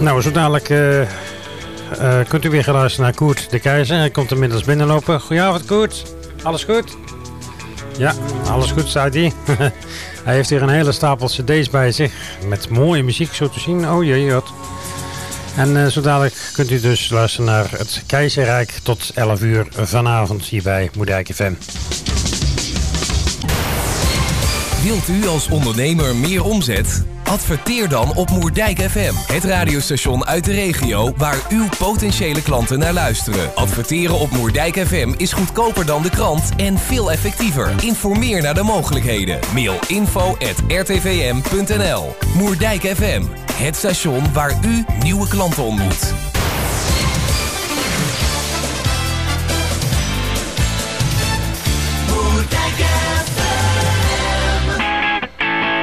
Nou, zo dadelijk uh, uh, kunt u weer luisteren naar Koert de Keizer. Hij komt inmiddels binnenlopen. Goedenavond Koert, alles goed? Ja, alles goed, staat hij. hij heeft hier een hele stapel cd's bij zich. Met mooie muziek zo te zien. Oh jee, wat. En uh, zo dadelijk kunt u dus luisteren naar het Keizerrijk tot 11 uur vanavond hier bij Moedijk FM. Wilt u als ondernemer meer omzet? Adverteer dan op Moerdijk FM, het radiostation uit de regio waar uw potentiële klanten naar luisteren. Adverteren op Moerdijk FM is goedkoper dan de krant en veel effectiever. Informeer naar de mogelijkheden. Mail info@rtvm.nl. Moerdijk FM, het station waar u nieuwe klanten ontmoet.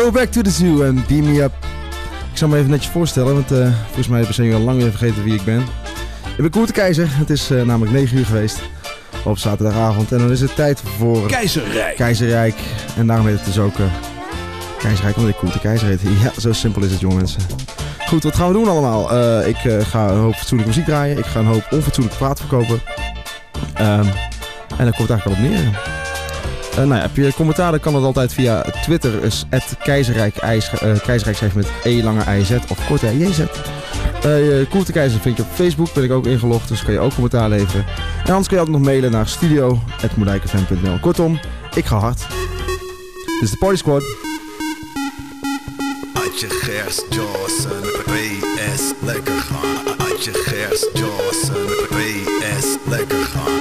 Go back to the zoo and beam me up. Ik zal me even netjes voorstellen, want uh, volgens mij hebben ze al lang weer vergeten wie ik ben. Ik ben Koert de Keizer. Het is uh, namelijk 9 uur geweest op zaterdagavond. En dan is het tijd voor... Keizerrijk. Keizerrijk. En daarom heet het dus ook uh, Keizerrijk, omdat ik Koert de Keizer heet. Ja, zo simpel is het, jonge mensen. Goed, wat gaan we doen allemaal? ik ga een hoop fatsoenlijke muziek draaien. Ik ga een hoop onfatsoenlijke praat verkopen. Um, en daar komt het eigenlijk al op neer. Uh, nou ja, heb je commentaar, dan kan dat altijd via Twitter. Is keizerrijk, ijs, uh, keizerrijk met E lange IZ of korte JZ. Uh, de Keizer vind je op Facebook, ben ik ook ingelogd, dus kan je ook commentaar leveren. En anders kun je altijd nog mailen naar studio.moedijkenfm.nl. Kortom, ik ga hard. Dit is de Party Squad. Adje Gers Johnson, lekker lekker gaan.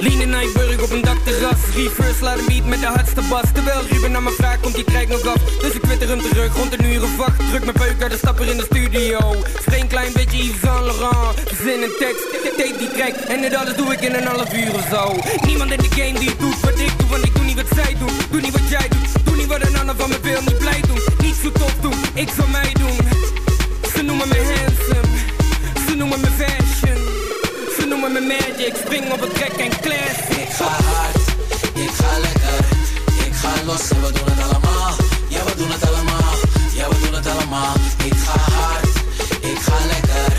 Lean in Nijburg op een dakterras. Reverse een beat met de hardste bas. Terwijl Ruben naar me vraagt komt die krijgt nog af. Dus ik twitter hem terug rond een uur of wacht. Druk mijn peuk uit de stapper in de studio. Vreemd klein beetje Yves Saint Laurent. Zin en tekst, tape die track En dit alles doe ik in een half uur of zo. Niemand in de game die doet wat ik doe Want ik doe niet wat zij doen. Doe niet wat jij doet. Doe niet wat een ander van me wil Niet blij doen. Niet zo tof doen. Ik zal mij doen. Ze noemen me handsome. Ze noemen me fashion met magic, spring op het en classic. Ik ga hard, ik ga lekker, ik ga los en we doen het allemaal. Ja, we doen het allemaal, ja, we doen het allemaal. Ik ga hard, ik ga lekker,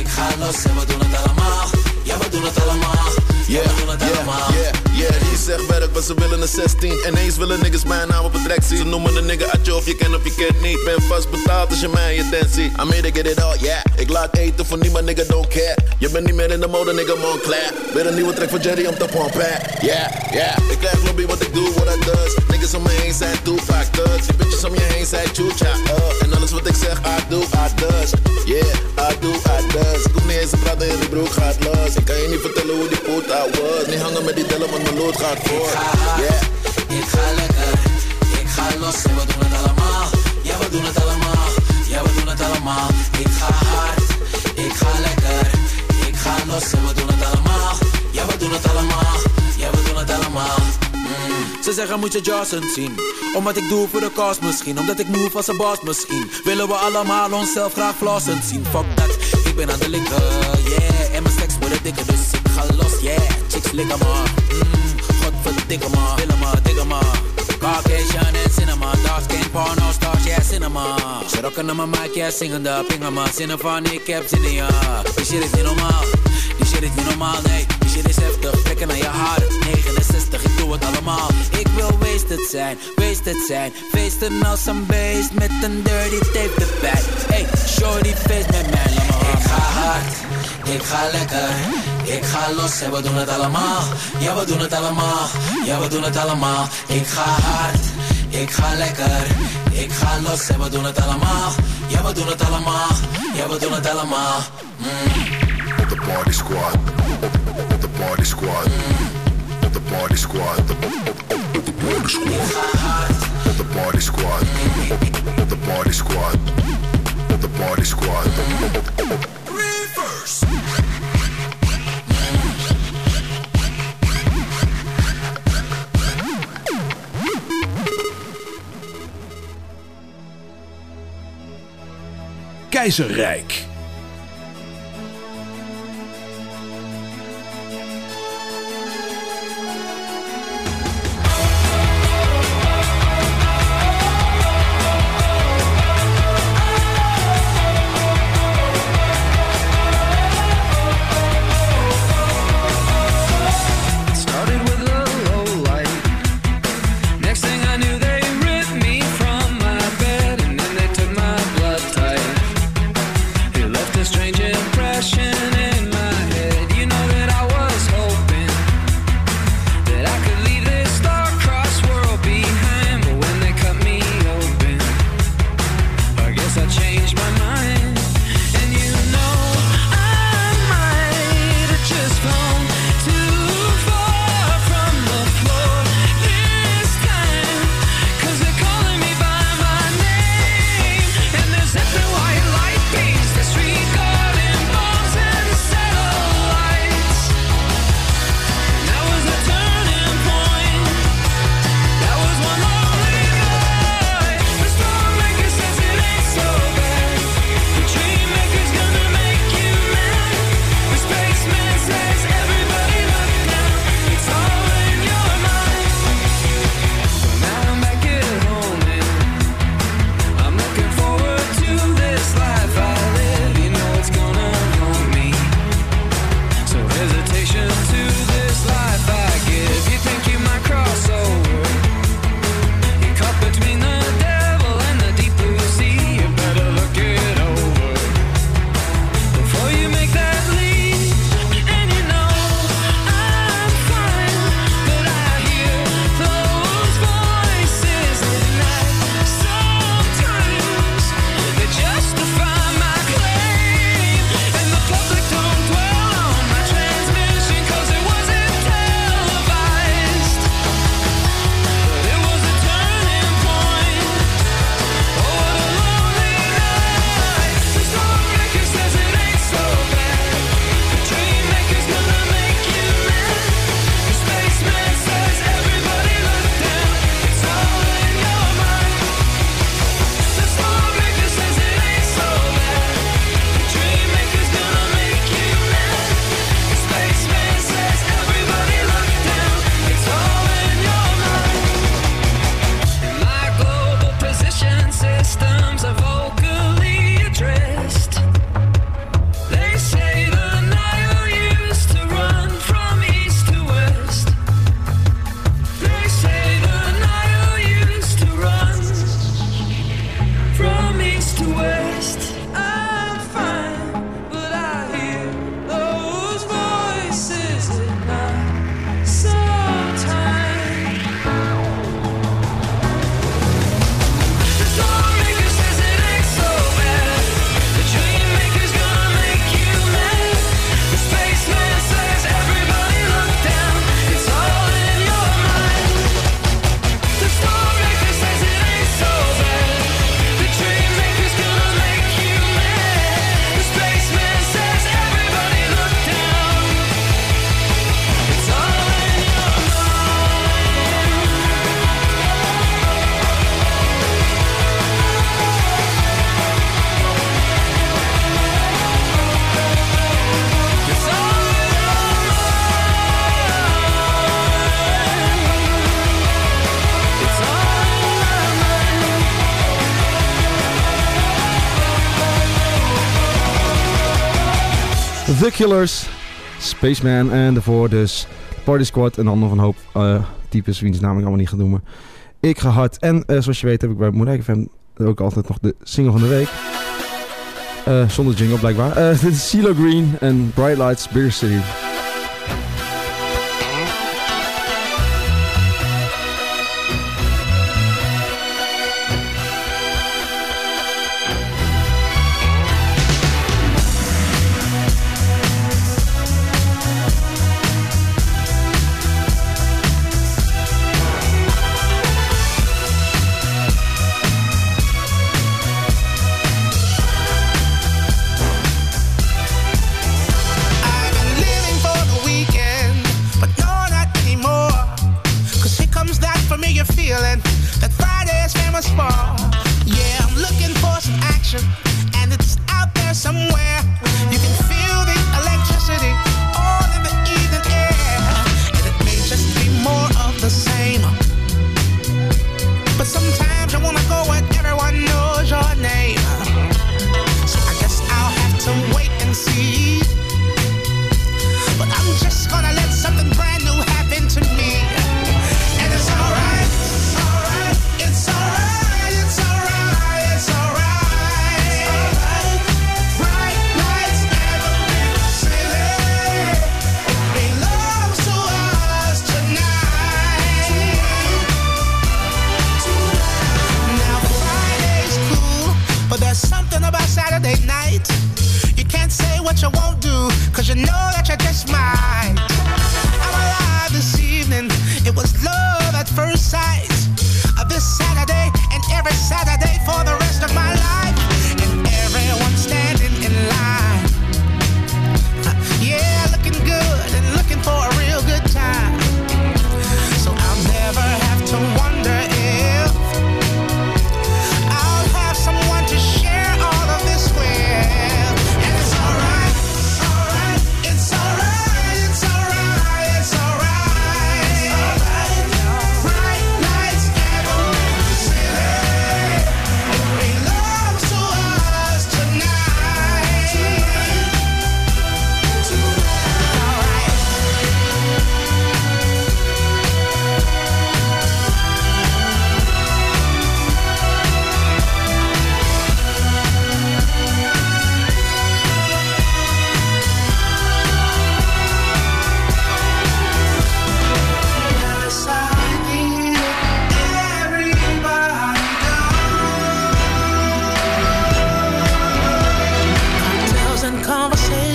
ik ga los en we doen het allemaal. Ja, we doen het allemaal, ja, we doen het allemaal die zegt werk, maar ze willen een 16. Ineens willen niggas mijn naam op het rek zien. Ze noemen een nigga atje of je kent of je kent niet. Ben vast betaald als je mij je tent ziet. I made it get it all, yeah. Ik laat eten voor niemand, nigga, don't care. Je bent niet meer in de mode, nigga, Montclair. Weer een nieuwe track van Jerry om te pompen. Yeah, yeah. Ik krijg lobby wat ik doe, what I does. Niggas om me heen zijn Tupac thugs. Die bitches om je heen zijn chucha up. En alles wat ik zeg, I do, I does. Yeah, I do, I does. Ik hoef niet eens te praten en die broek gaat los. Ik kan je niet vertellen hoe die poet I was. Niet hangen met die tellen, want mijn lood gaat voor. Ik ga hard, Yeah. ik ga lekker. Ik ga los en we doen het allemaal. Ja, we doen het allemaal. Ja, we doen het allemaal. Ik ga hard, ik ga lekker. Ik ga los en we doen het allemaal. Ja, we doen het allemaal. Ja, we doen het allemaal. Ze zeggen moet je Johnson zien Omdat ik doe voor de kast misschien Omdat ik move als een boss misschien Willen we allemaal onszelf graag flossend zien Fuck dat, ik ben aan de linker, yeah En mijn dikker dus ik ga los, yeah. Chicks likken maar, mm, godverdikke maar. Willen maar, dikke maar. Caucasian en cinema Dark skin, porno stars, yeah cinema. Ze rocken naar mijn mic, yeah zingende Pingen maar, zinnen van ik heb zin in ja Die shit is niet normaal. Die shit is niet normaal, nee. Die shit is heftig, trekken naar je haren. 69, ik doe het allemaal. Ik wil wasted zijn, wasted zijn. Feesten als een beest met een dirty tape erbij. Hey, shorty feest met mij, laat me Ik ga hard, ik ga lekker. Ik ga los en we doen het allemaal. Ja, we doen het allemaal. Ja, we doen het allemaal. Ik ga hard, ik ga lekker. Ik ga los en we doen het allemaal. Ja, we doen het allemaal. Ja, we doen het allemaal. Op de party squad. Op, op de party squad. Op de party squad. Op, op, op, op de party squad. Op de party squad. Op, op de party squad. Op de party squad. Op, op, op, op. Keizerrijk. Killers, Spaceman en daarvoor dus Party Squad en dan nog een hoop uh, types wiens naam ik allemaal niet gaan noemen. Ik ga hard en eh, zoals je weet heb ik bij Moedijk ook altijd nog de single van de week. Eh, zonder jingle blijkbaar. dit is CeeLo Green en Bright Lights Beer City.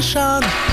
山。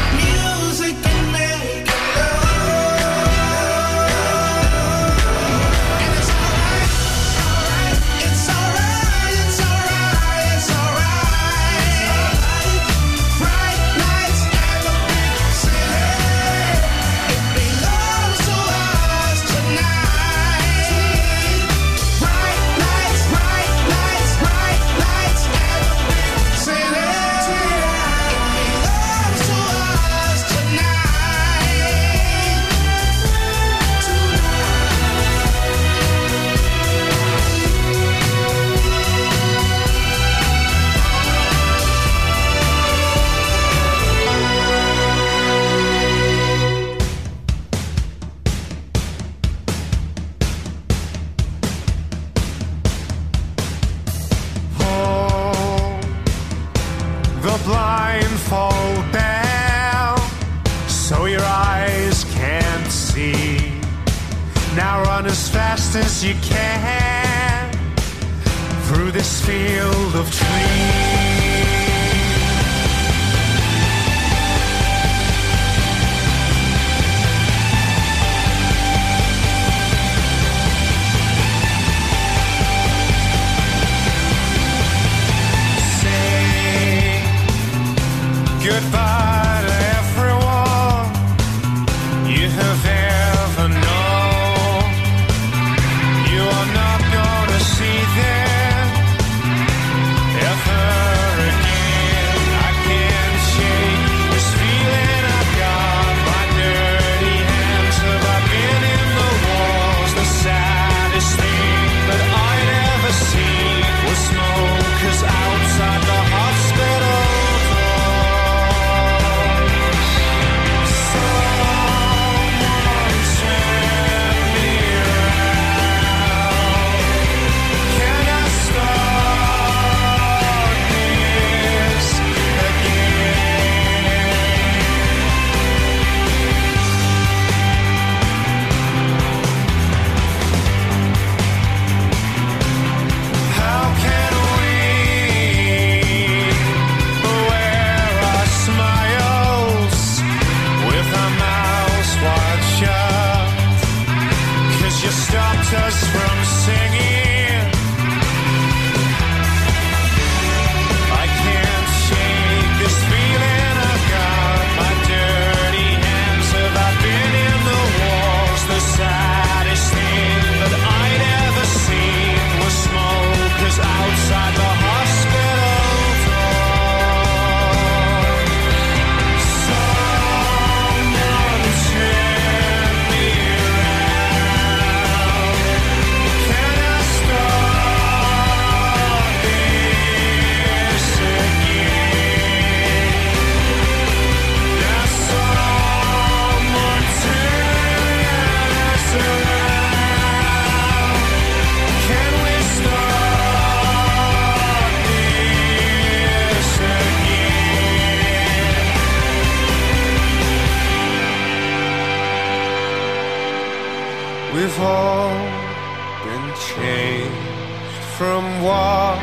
Changed from what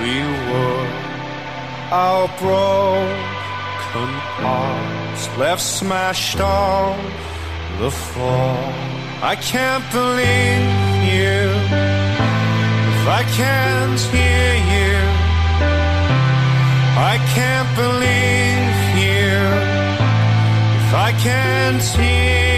we were. Our broken hearts left smashed on the floor. I can't believe you if I can't hear you. I can't believe you if I can't hear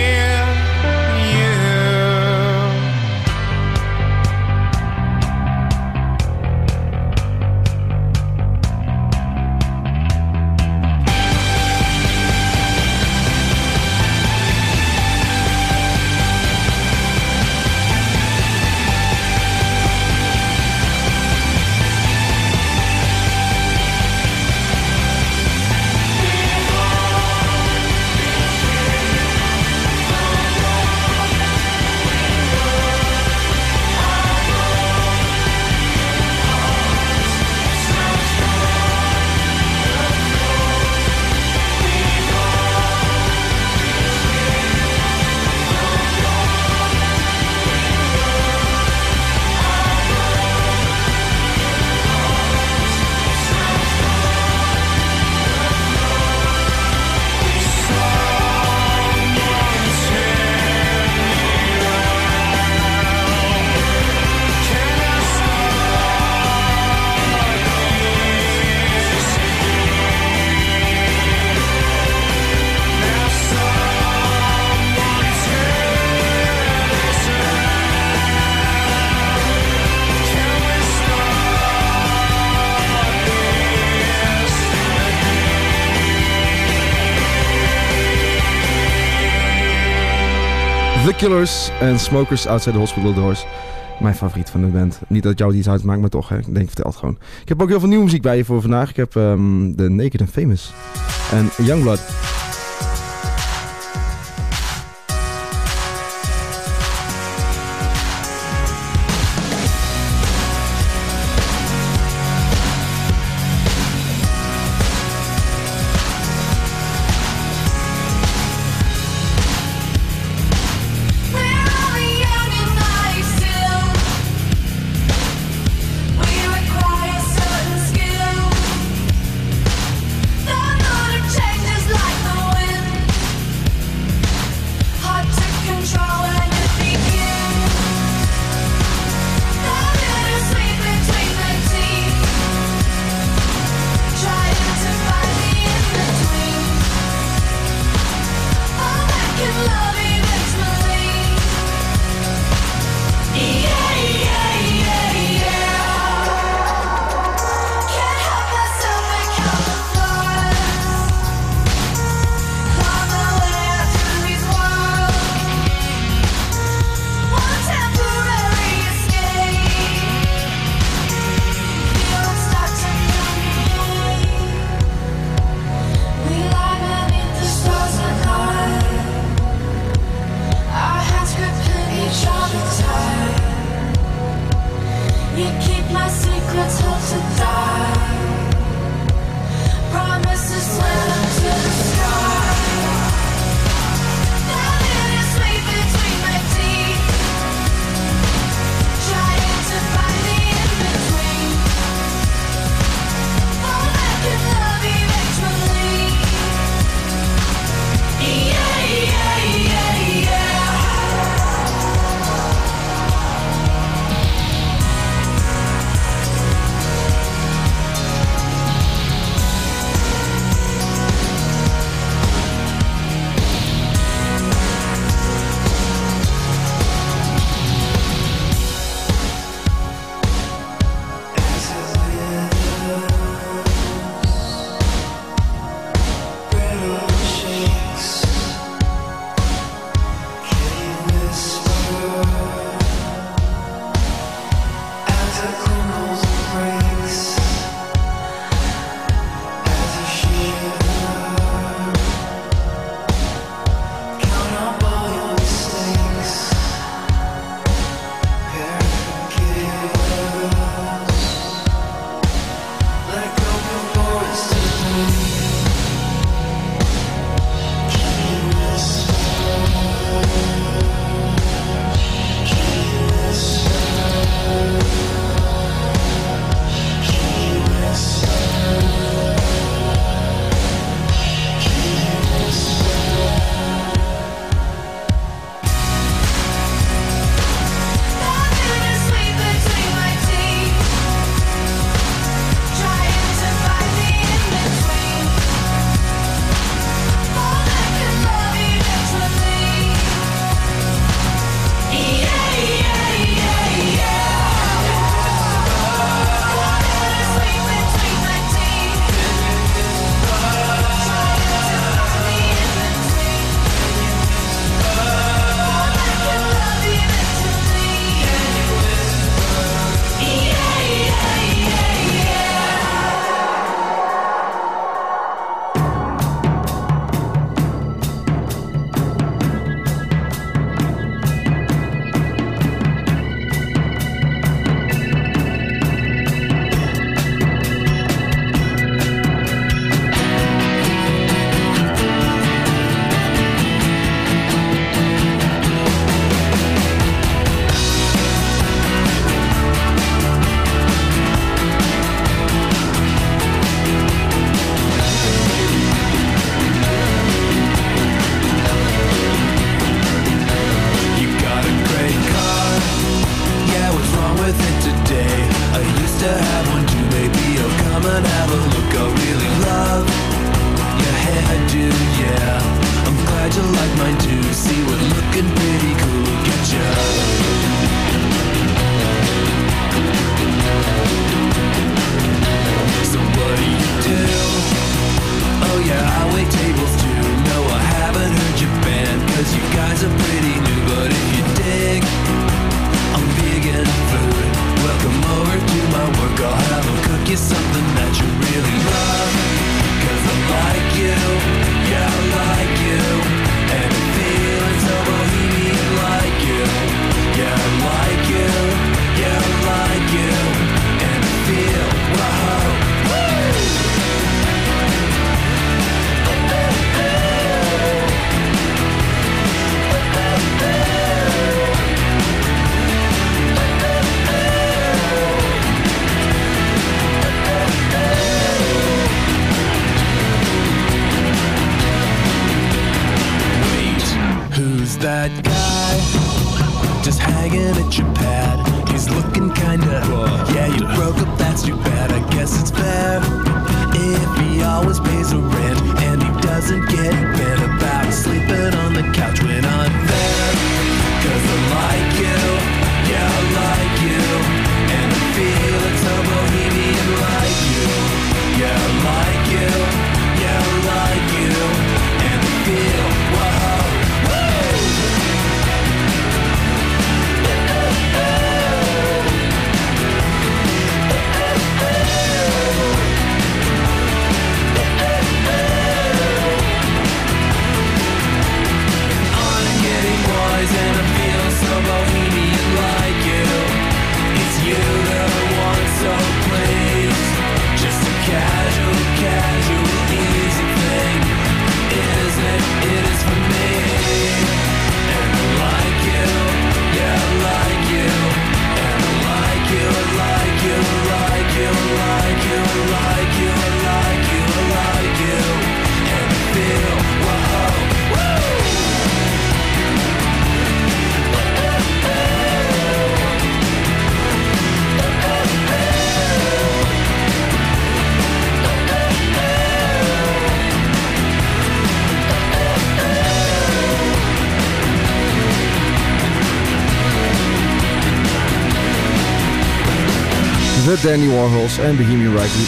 Killers en Smokers Outside the Hospital Doors. Mijn favoriet van de band. Niet dat jou iets uitmaakt, maar toch. Hè. Ik denk, vertel het gewoon. Ik heb ook heel veel nieuwe muziek bij je voor vandaag. Ik heb ehm, de Naked and Famous en Youngblood. Keep my secrets, hope to die. Promises swim you some Andy Warhols en Bohemian Rhapsody.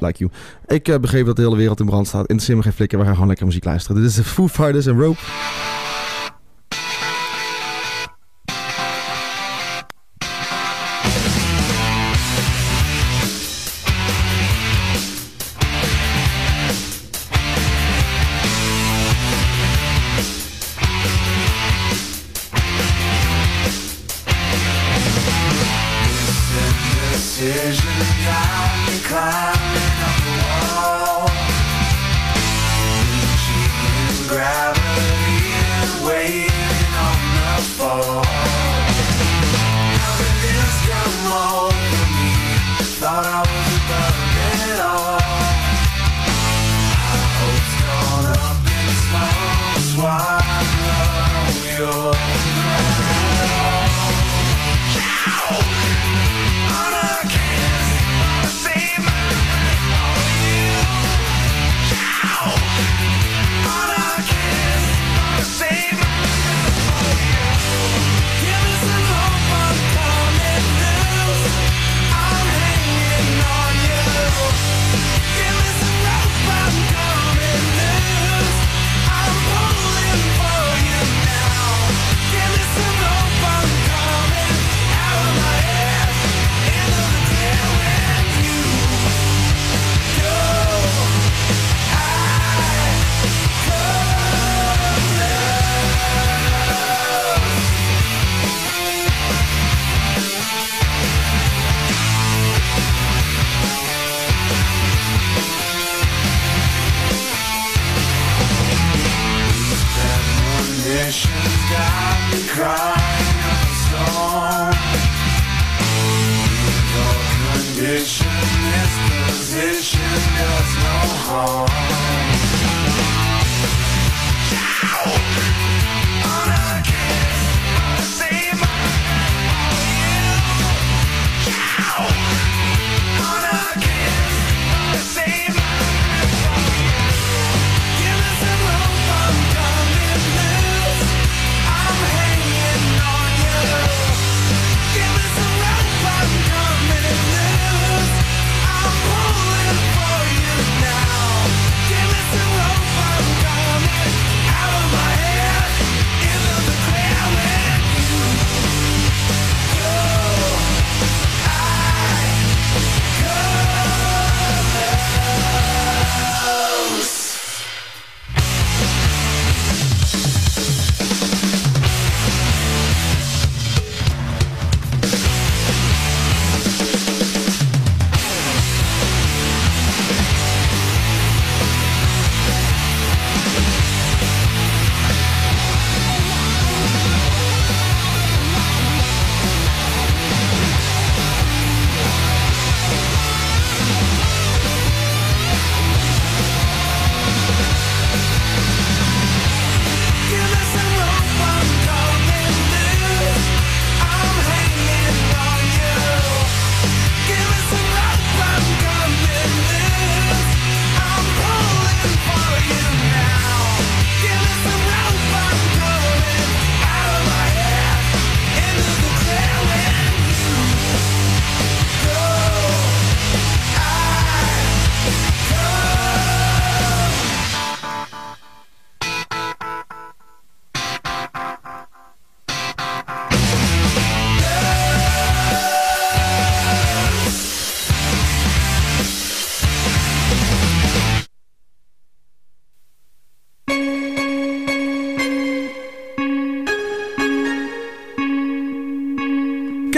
Like you. Ik uh, begreep dat de hele wereld in brand staat. in de simmer geen flikker, we gaan gewoon lekker muziek luisteren. Dit is de Foo Fighters en Rope.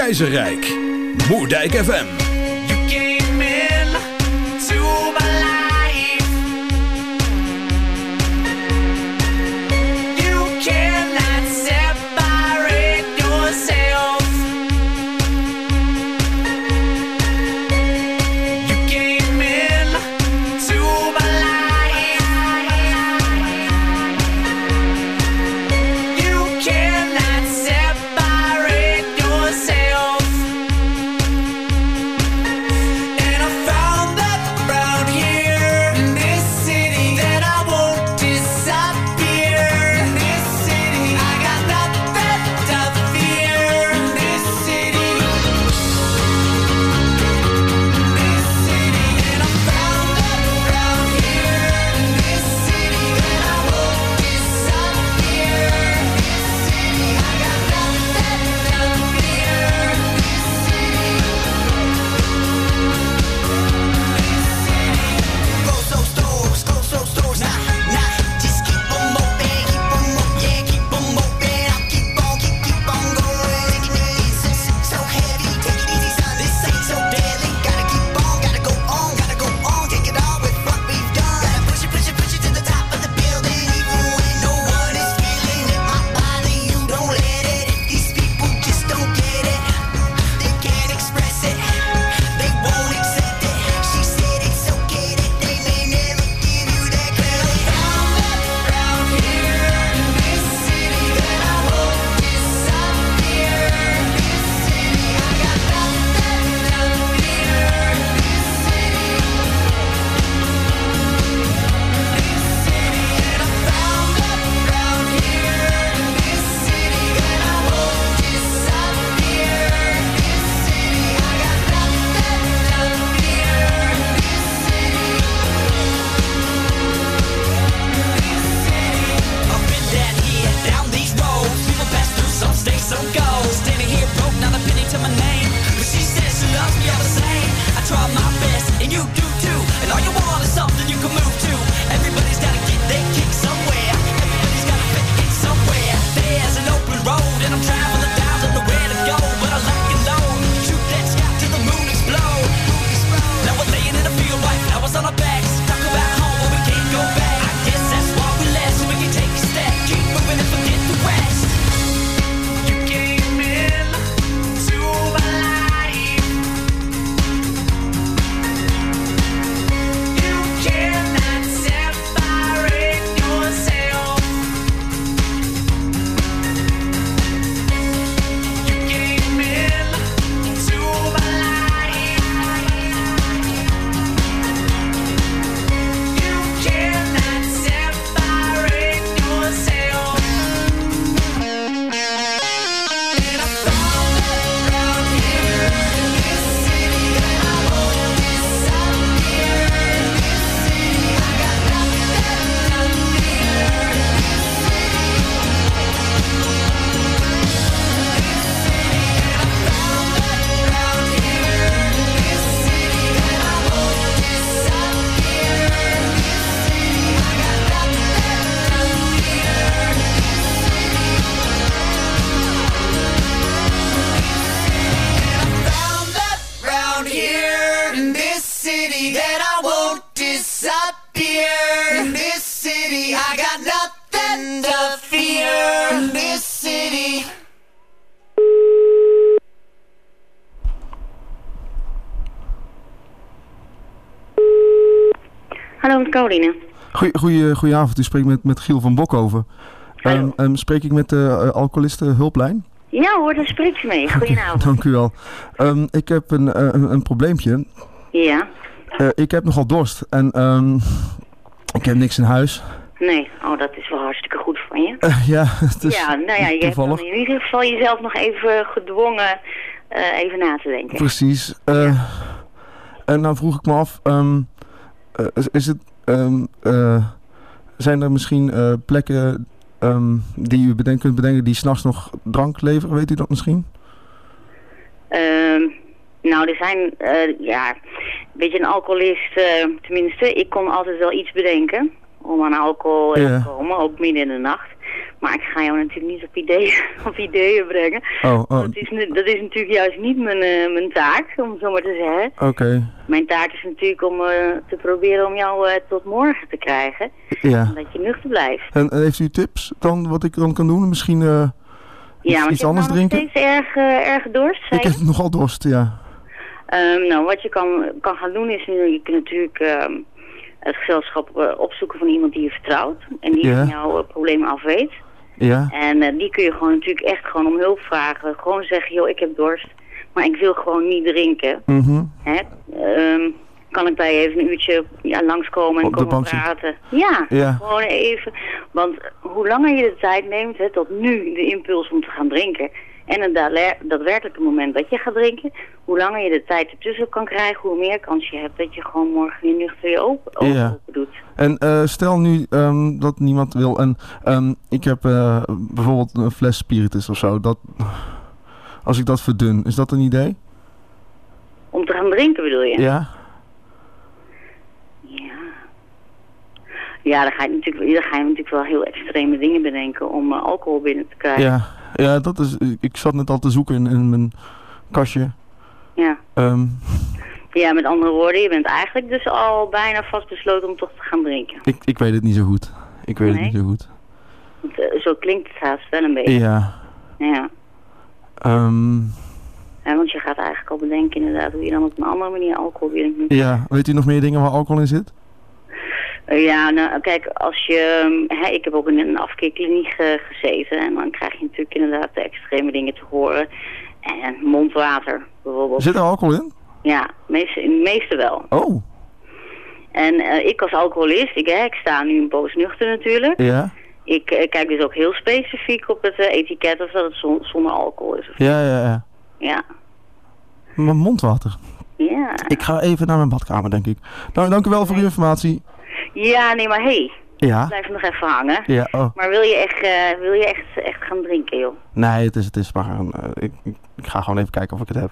Reizenrijk. Moerdijk FM. Goeie, goeie avond, u spreekt met, met Giel van Bokhoven. Um, spreek ik met eh, eh, de alcoholisten hulplijn? Ja hoor, daar spreek je mee. Goedenavond. Dank u wel. Ehm, ik heb een, eh, een, een, probleempje. Ja. Ik heb nogal dorst en ik heb niks in huis. Nee, oh, dat is wel hartstikke goed van je. Ja, het is Ja, nou ja, je toevallig. hebt in ieder geval jezelf nog even gedwongen even na te denken. Precies. En dan vroeg ik me af, is het Ehm, eh, zijn er misschien eh, plekken ehm, die u bedenkt, kunt bedenken die s'nachts nog drank leveren? Weet u dat misschien? Ehm, nou, er zijn, eh, ja, een beetje een alcoholist, tenminste, ik kon altijd wel iets bedenken om aan alcohol te komen, ook midden in de nacht. Maar ik ga jou natuurlijk niet op ideeën, op ideeën brengen. Oh, oh. Dat, is, dat is natuurlijk juist niet mijn, eh, mijn taak, om het zo maar te zeggen. Oké. Mijn taak is natuurlijk om eh, te proberen om jou eh, tot morgen te krijgen. Ja. Dat je nuchter blijft. En, heeft u tips dan wat ik dan kan doen? Misschien iets, anders nou drinken? Ja, ik heb steeds erg, erg dorst. Ik heb nogal dorst, ja. Ehm, nou, wat je kan, kan gaan doen is nu, je kunt natuurlijk... Ehm, het gezelschap eh, opzoeken van iemand die je vertrouwt. En die van jouw eh, problemen af weet. Ja. En eh, die kun je gewoon natuurlijk echt gewoon om hulp vragen. Gewoon zeggen, joh, ik heb dorst, maar ik wil gewoon niet drinken. Mhm. Hè? Ehm, kan ik bij je even een uurtje ja, langskomen en komen praten? Ja, Ja. gewoon even. Want hoe langer je de tijd neemt, hè, tot nu de impuls om te gaan drinken... en het daadwerkelijke moment dat je gaat drinken... hoe langer je de tijd ertussen kan krijgen, hoe meer kans je hebt... dat je gewoon morgen weer nuchter weer open, open, Ja. open doet. En eh, stel nu ehm, dat niemand wil en ehm, ik heb eh, bijvoorbeeld een fles spiritus of zo. Dat, als ik dat verdun, is dat een idee? Om te gaan drinken bedoel je? Ja? Ja, dan ga, je natuurlijk, dan ga je natuurlijk wel heel extreme dingen bedenken om eh, alcohol binnen te krijgen. Ja, ja dat is, ik zat net al te zoeken in, in mijn kastje. Ja. Ehm, Ja, met andere woorden, je bent eigenlijk dus al bijna vastbesloten om toch te gaan drinken. ik, ik weet het niet zo goed. Ik weet Nee? het niet zo goed. Want, eh, zo klinkt het haast wel een beetje. Ja. Ja. ehm, Ja, want je gaat eigenlijk al bedenken inderdaad hoe je dan op een andere manier alcohol kunt ja, weet u nog meer dingen waar alcohol in zit? Ja, nou kijk, als je... hè, ik heb ook in een afkeerkliniek eh, gezeten en dan krijg je natuurlijk inderdaad de extreme dingen te horen. En mondwater bijvoorbeeld. Zit er alcohol in? Ja, meeste, meeste wel. Oh. En eh, ik als alcoholist, ik, hè, ik sta nu een poos nuchter natuurlijk. Ja? Ik eh, kijk dus ook heel specifiek op het etiket of dat het zon- zonder alcohol is. Ja, ja, ja. Ja. Mijn mondwater. Ja. Ik ga even naar mijn badkamer, denk ik. Dank, dank u wel voor uw informatie. Ja, nee, maar hé. Hey, Ja? Blijf nog even hangen. Ja, oh. Maar wil je echt, eh, wil je echt, echt gaan drinken, joh? Nee, het is, het is maar eh, ik, ik, ga gewoon even kijken of ik het heb.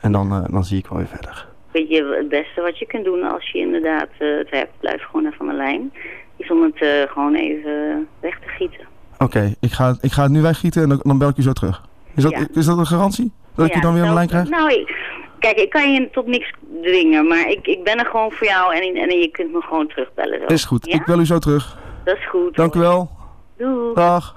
En dan, eh, dan zie ik wel weer verder. Weet je, het beste wat je kunt doen als je inderdaad het hebt, blijf gewoon even aan de lijn. Is om het gewoon even weg te gieten. Oké, ik, ga, ik ga het nu weggieten en dan, dan bel ik u zo terug. Is dat, Ja. is dat een garantie? Dat ik u dan weer aan de lijn krijg? Nou, ik, kijk, ik kan je tot niks dwingen, maar ik, ik ben er gewoon voor jou en, en je kunt me gewoon terugbellen. Zo. Is goed, Ja? ik bel u zo terug. Dat is goed. Dank u wel. Doei. Dag.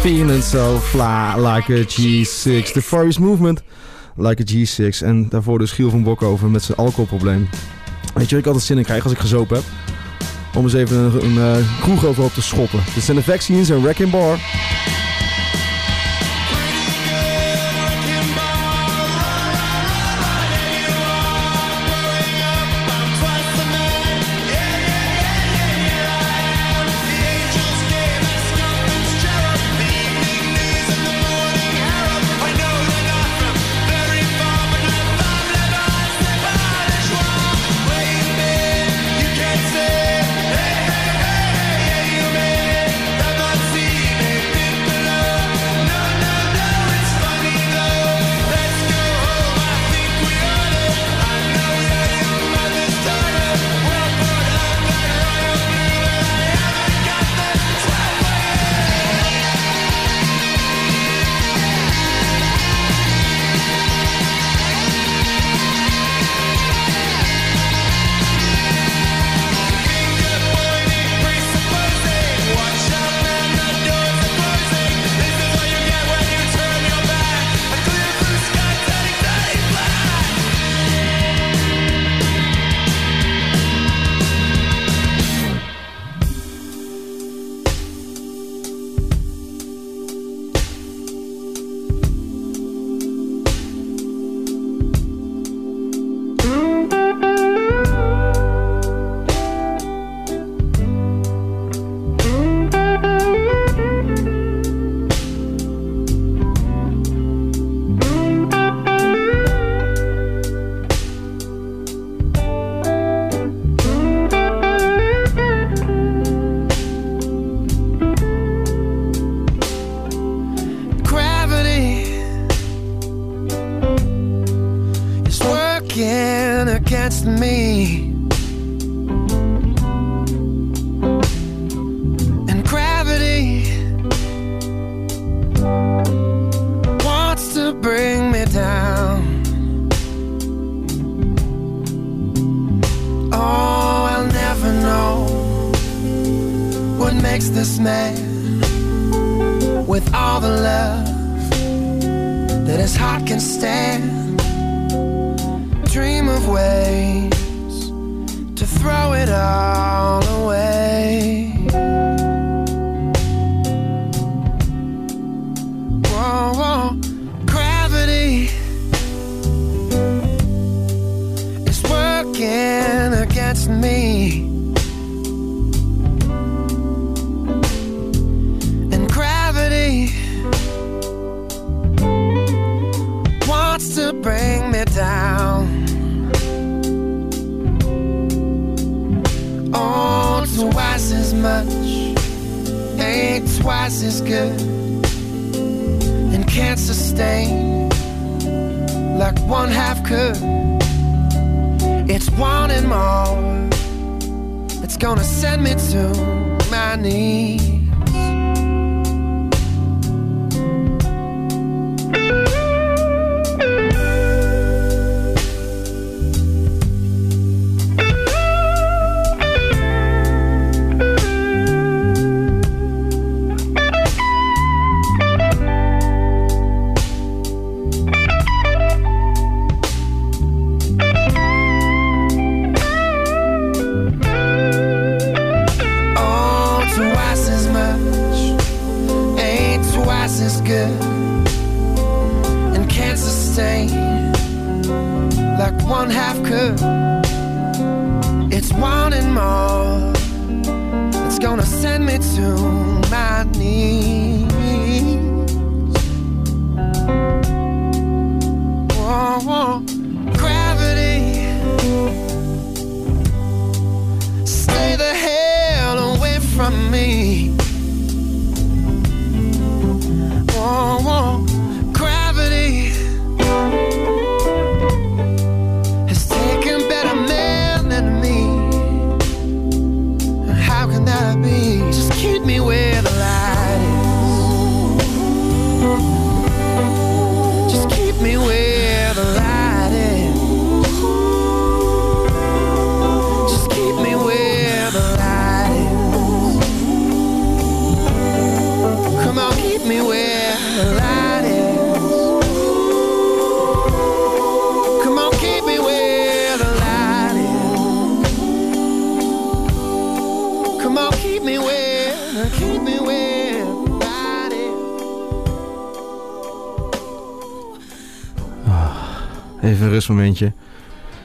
Feeling so fly like a G6. The Furious Movement like a G6. En daarvoor dus Giel van Bokhoven met zijn alcoholprobleem. Weet je wat ik altijd zin in krijg als ik gezopen heb? Om eens even een, een, over kroeg op te schoppen. Dit zijn de vaccines zijn wrecking Bar.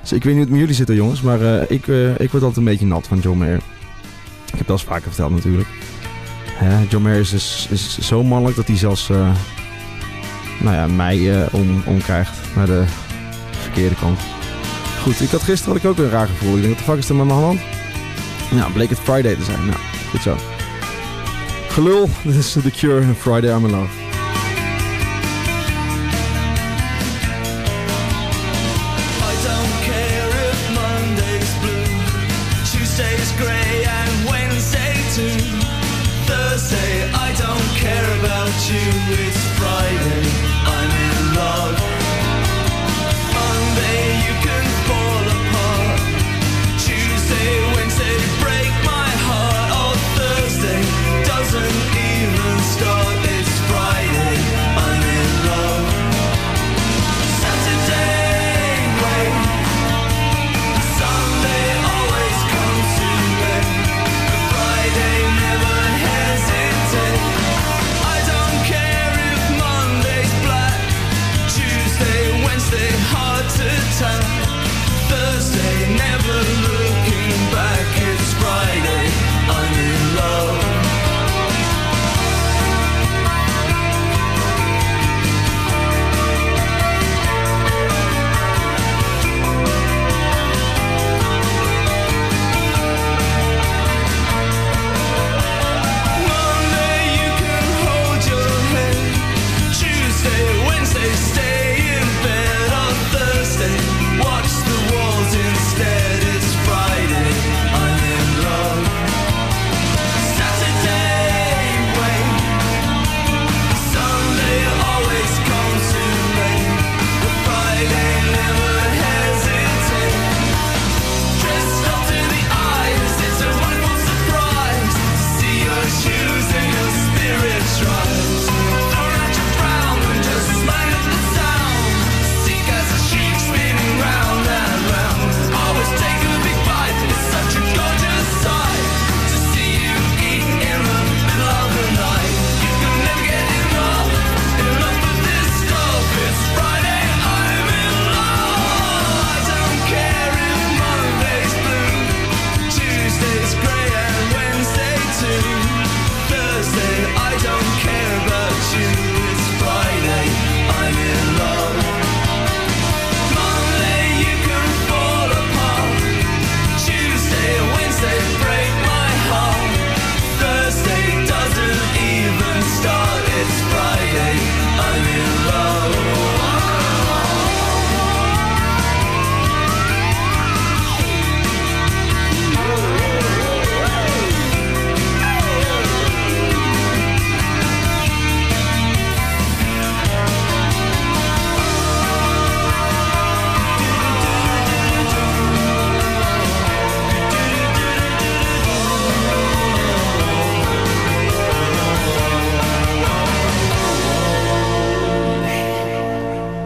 Dus ik weet niet hoe het met jullie zit, jongens. Maar eh, ik, eh, ik word altijd een beetje nat van John Mayer. Ik heb dat vaak vaker verteld, natuurlijk. John Mayer is, is, zo mannelijk dat hij zelfs eh, nou ja, mij om, omkrijgt naar de verkeerde kant. Goed, ik had gisteren had ik ook een raar gevoel. Ik denk, wat de fuck is er met mijn hand? Nou, bleek het Friday te zijn. Nou, goed zo. Gelul, dit is The Cure en Friday I'm in Love.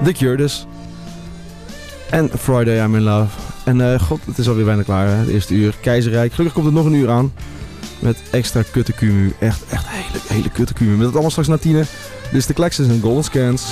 The Cure. En Friday I'm in Love. En eh, god, het is alweer bijna klaar. Hè? Het eerste uur. Keizerrijk. Gelukkig komt er nog een uur aan. Met extra kutte Echt, echt hele, hele kutte Met het allemaal straks naar tienen. Dus de Klexus en Golden Scans.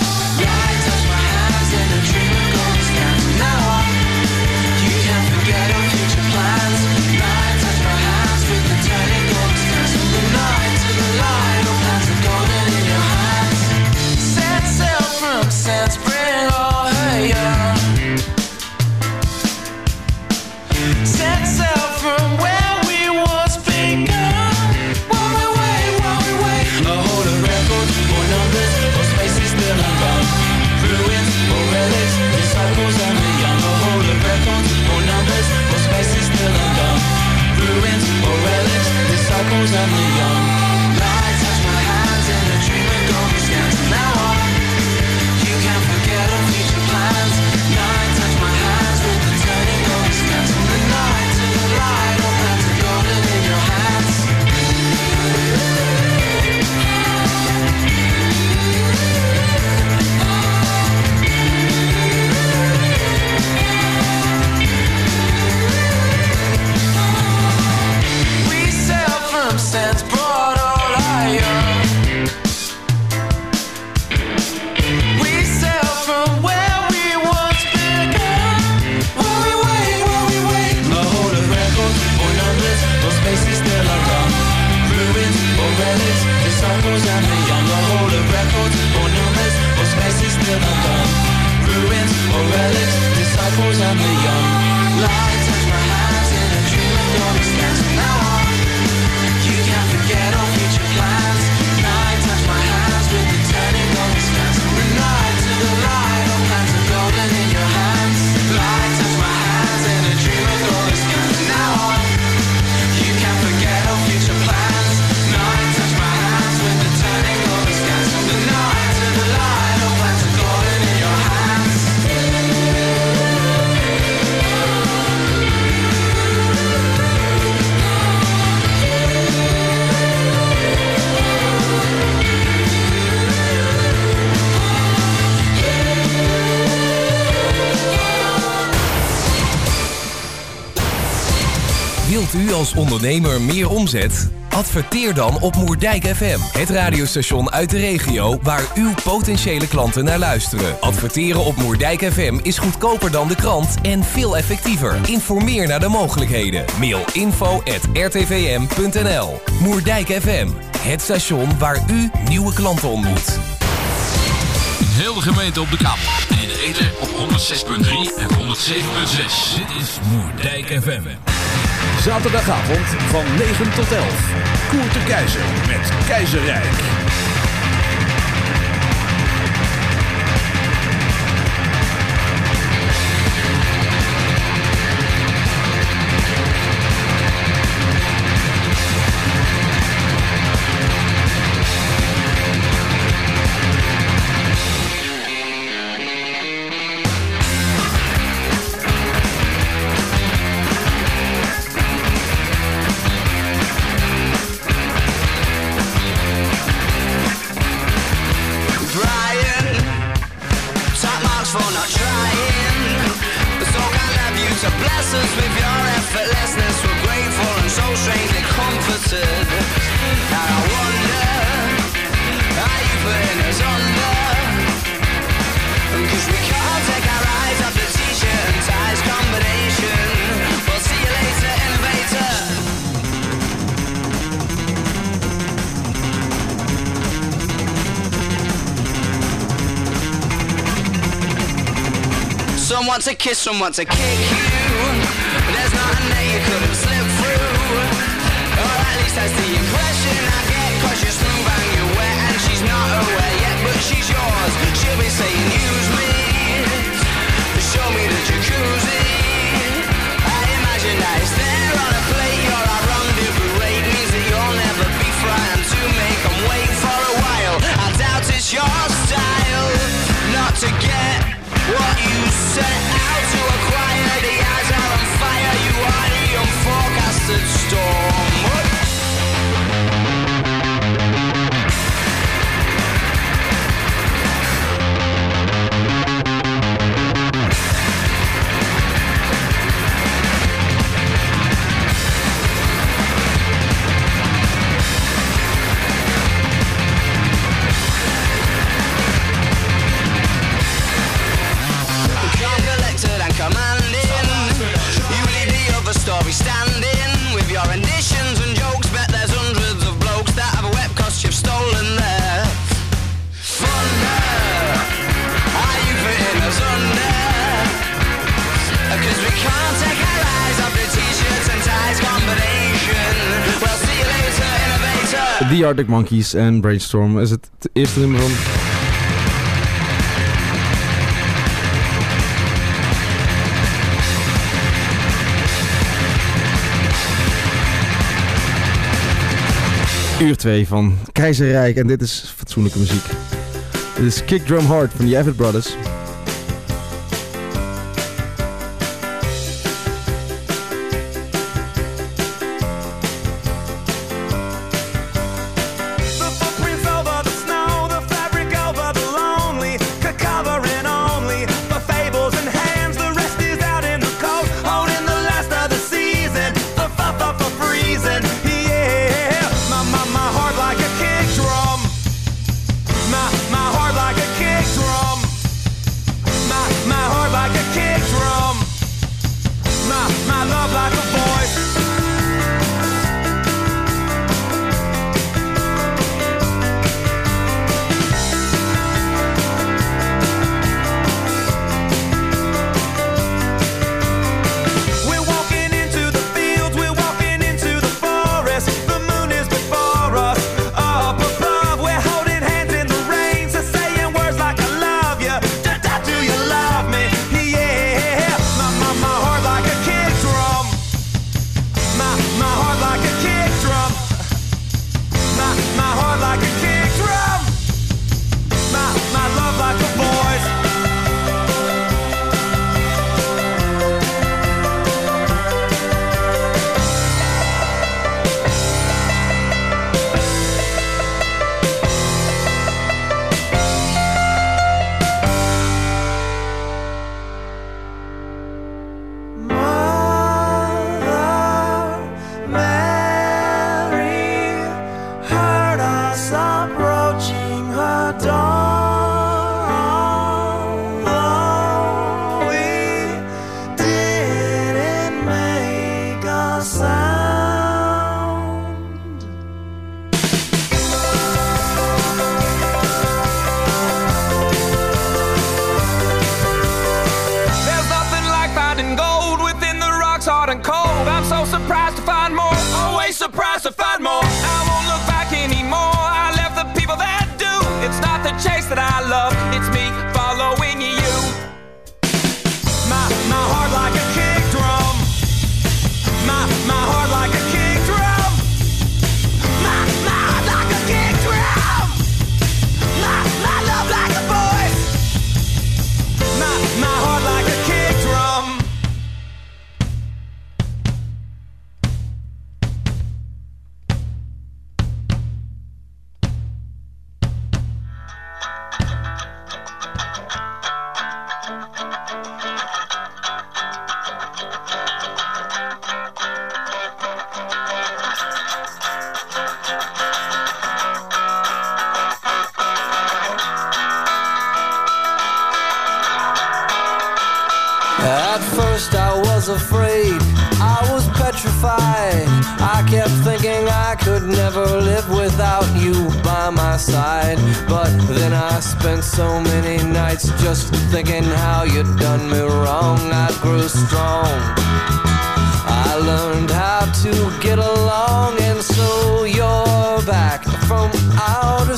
als ondernemer meer omzet? Adverteer dan op Moerdijk FM, het radiostation uit de regio waar uw potentiële klanten naar luisteren. Adverteren op Moerdijk FM is goedkoper dan de krant en veel effectiever. Informeer naar de mogelijkheden. Mail info@rtvm.nl. Moerdijk FM, het station waar u nieuwe klanten ontmoet. Heel de gemeente op de kap. En de eten op 106.3 en 107.6. Dit is Moerdijk FM. Zaterdagavond van 9 tot 11. Koert de Keizer met Keizerrijk. kiss someone to kick you. There's nothing that you could have slipped through. Or at least that's the impression I get. Cause you're smooth and you're wet and she's not aware yet, but she's yours. She'll be saying you. Arctic Monkeys en Brainstorm is het, eerste nummer van... Uur 2 van Keizerrijk en dit is fatsoenlijke muziek. Dit is Kick Drum Hard van de Avid Brothers.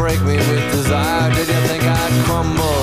break me with desire? Did you think I'd crumble?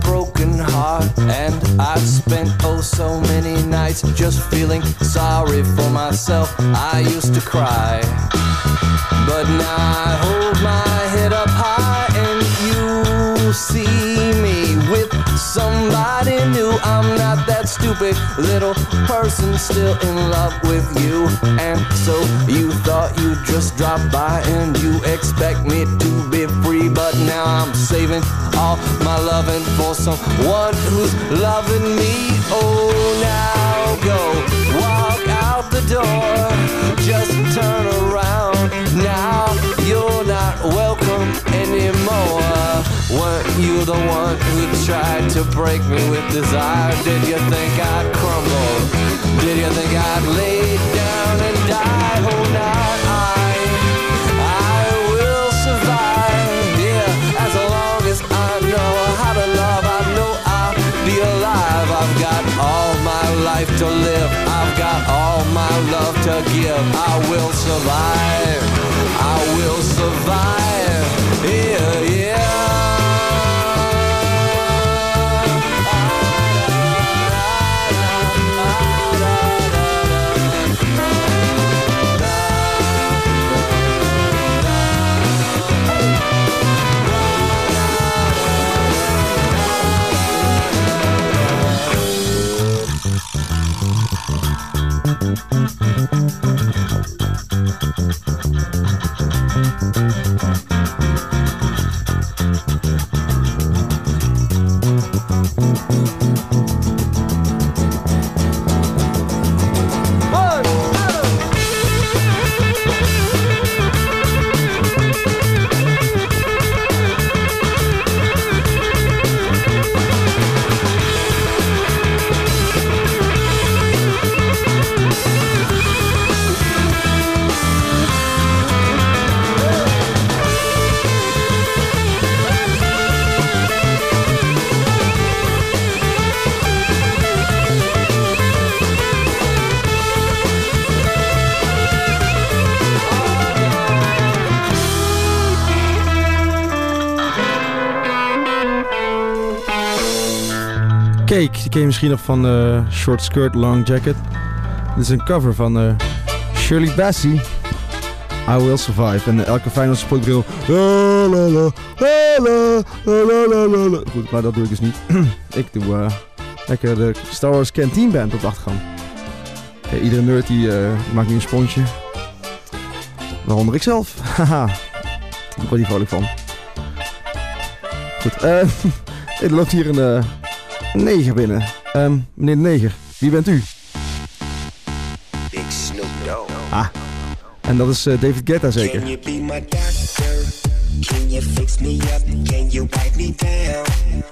Broken heart. And I've spent oh so many nights just feeling sorry for myself. I used to cry. But now I hold my head up high and you see me with somebody new. I'm not that stupid little person still in love with you. And so you thought you'd just drop by and you expect me to be free. But now I'm saving all my loving for someone who's loving me. Oh, now go walk out the door. Just turn around. Now you're not welcome anymore. Weren't you the one who tried to break me with desire? Did you think I'd crumble? Did you think I'd lay down and die? Oh, now I, I will survive. Yeah, as long as I know how to love, I know I'll be alive. I've got all my life to live. I've got all my love to give. I will survive. I will survive. Cake. Die ken je misschien nog van uh, Short Skirt, Long Jacket. Dit is een cover van eh, Shirley Bassey. I Will Survive. En elke la sportbril. Goed, maar dat doe ik dus niet. ik doe eh, lekker de Star Wars Canteen Band op de achtergrond. Iedere nerd die maakt nu een sponsje. Waaronder ik zelf. Haha. ik word hier vrolijk van. Goed, eh... Het loopt hier een neger binnen. Ehm, meneer de neger, wie bent u? Big Snoop Dogg. Ah, en dat is eh, David Guetta zeker. Can you be my doctor? Can you fix me up? Can you wipe me down?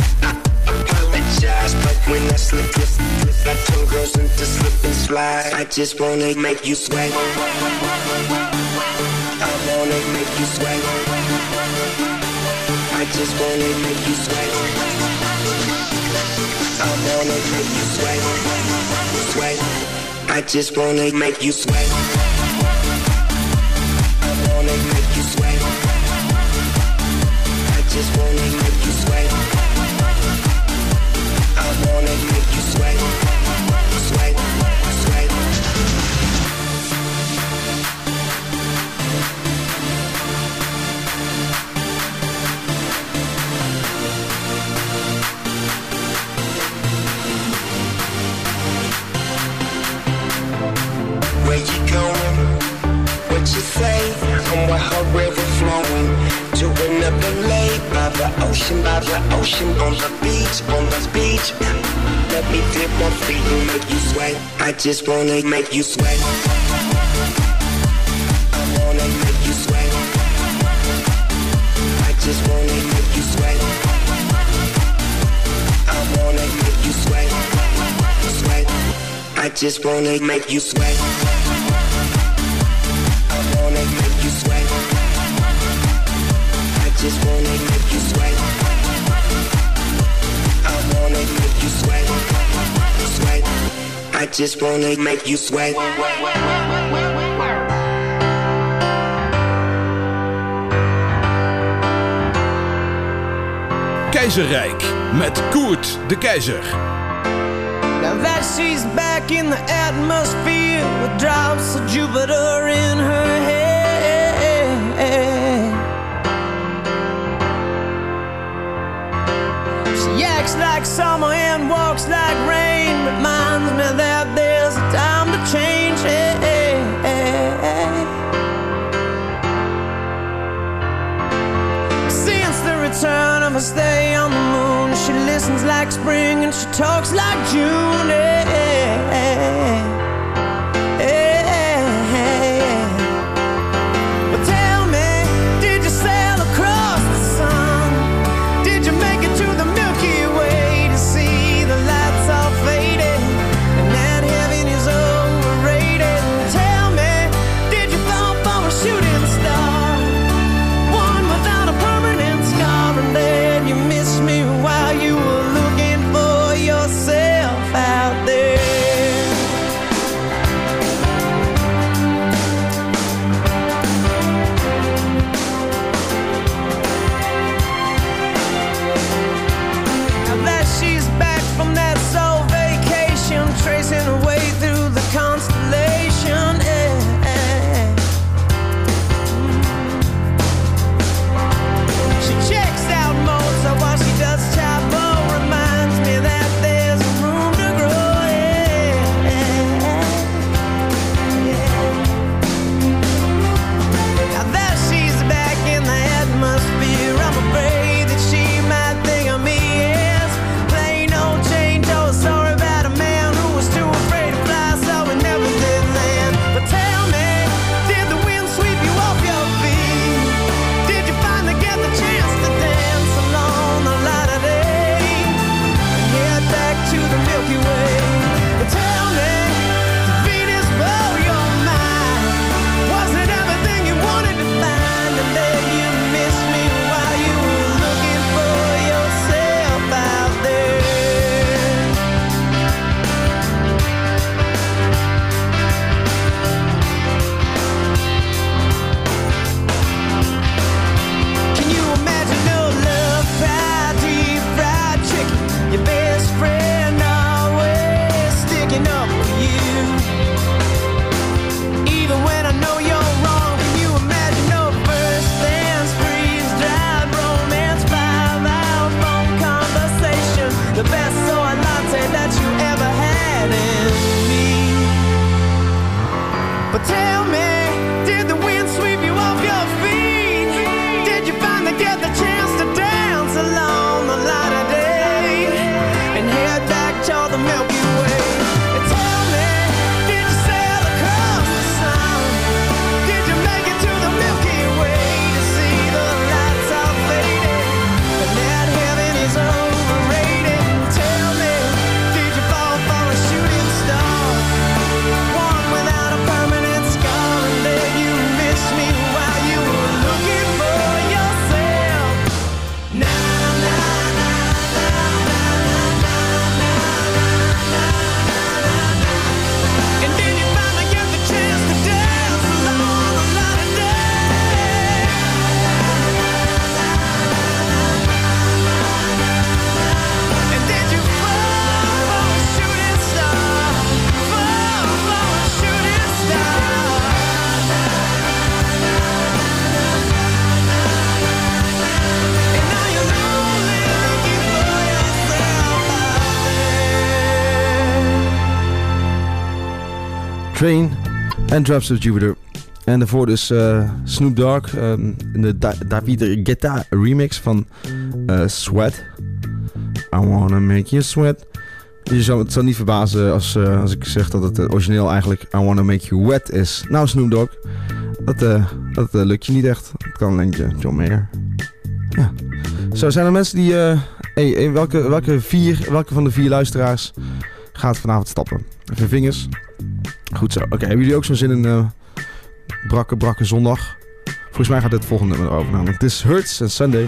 apologize, but when I slip, slip, slip, I turn girls into slip and slide. I just wanna make you sweat. I wanna make you sweat. I just wanna make you sweat. I wanna make you sweat, sweat. I just wanna make you sweat. The ocean, on the beach, on the beach. Let me dip my feet and make you sweat. I just wanna make you sweat. I wanna make you sweat. I just wanna make you sweat. I wanna make you sweat, sweat. I just wanna make you sweat. Just wanna make you sweat. Keizerrijk met Koert de Keizer. Now that she's back in the atmosphere with drops of Jupiter in her head. She acts like summer and walks like rain. Reminds me that Return of a stay on the moon, she listens like spring and she talks like June. En Drops of Jupiter. En daarvoor dus eh, Snoop Dogg ehm, de da David Guetta remix van eh, Sweat. I wanna make you sweat. Je zou, het niet verbazen als, eh, als ik zeg dat het origineel eigenlijk I wanna make you wet is. Nou Snoop Dogg, dat, dat lukt je niet echt. Dat kan alleen je John Mayer. Ja. Zo, zijn er mensen die... Hey, welke, welke, vier, welke van de vier luisteraars gaat vanavond stappen? Even vingers. Goed zo. Oké, hebben jullie ook zo'n zin in uh, brakke, brakke zondag? Volgens mij gaat dit volgende nummer over namelijk. Het is Hurts en Sunday.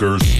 suckers.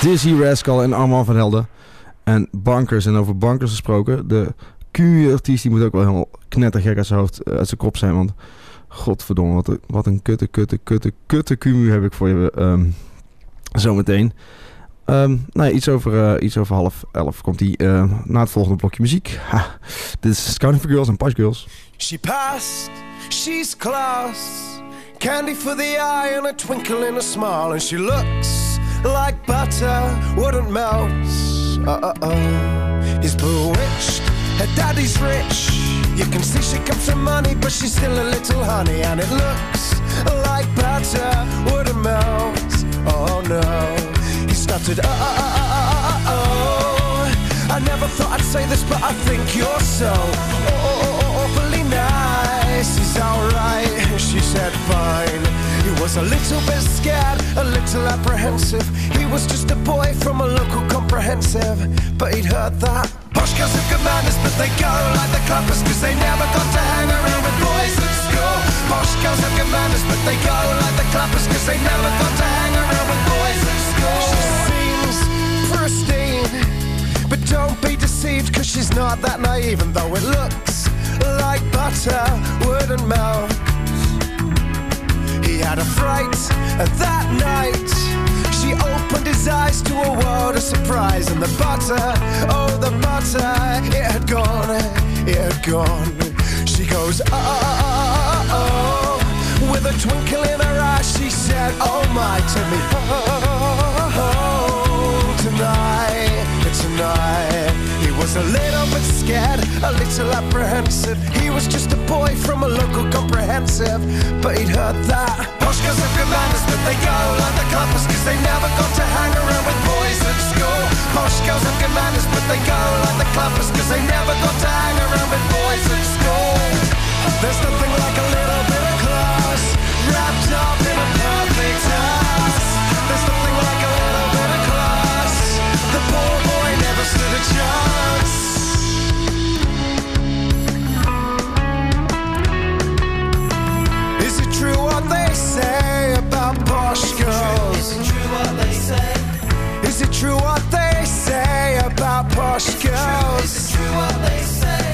Dizzy Rascal en Armand van Helden. En bankers. En over bankers gesproken. De Q-artiest die moet ook wel helemaal knettergek uit zijn hoofd, eh, uit zijn kop zijn. Want godverdomme, wat een, wat een kutte, kutte, kutte, kutte Q heb ik voor je ehm zometeen. Ehm nou ja, iets over, eh, iets over half elf komt hij eh, na het volgende blokje muziek. Ha, dit is Scouting for Girls en Push Girls. She passed, she's class. Candy for the eye and a twinkle in a smile. And she looks like butter, wouldn't melt. Uh uh uh. He's bewitched, her daddy's rich. You can see she comes from money, but she's still a little honey. And it looks like butter, wouldn't melt. Oh no. He stuttered, uh uh uh uh uh uh oh. I never thought I'd say this, but I think you're so oh, oh, oh, oh, awfully nice. He's alright, she said fine. Was a little bit scared, a little apprehensive. He was just a boy from a local comprehensive, but he'd heard that. Posh girls have good manners, but they go like the clappers, cause they never got to hang around with boys at school. Posh girls have good manners, but they go like the clappers, cause they never got to hang around with boys at school. She seems pristine, but don't be deceived, cause she's not that naive, and though it looks like butter wouldn't melt. He had a fright that night. She opened his eyes to a world of surprise, and the butter, oh, the butter, it had gone, it had gone. She goes, oh, oh, oh, oh, with a twinkle in her eye, she said, Oh my, to me, oh, oh, oh, oh tonight, tonight. Was a little bit scared, a little apprehensive. He was just a boy from a local comprehensive, but he'd heard that. Posh girls have good manners, but they go like the clappers, cause they never got to hang around with boys at school. Posh girls have good manners, but they go like the clappers, cause they never got to hang around with boys at school. There's nothing like a little bit of class, wrapped up in a perfect house. There's nothing like a little bit of class. The poor boy never stood a chance. True what they say about posh girls? Is it true what they say?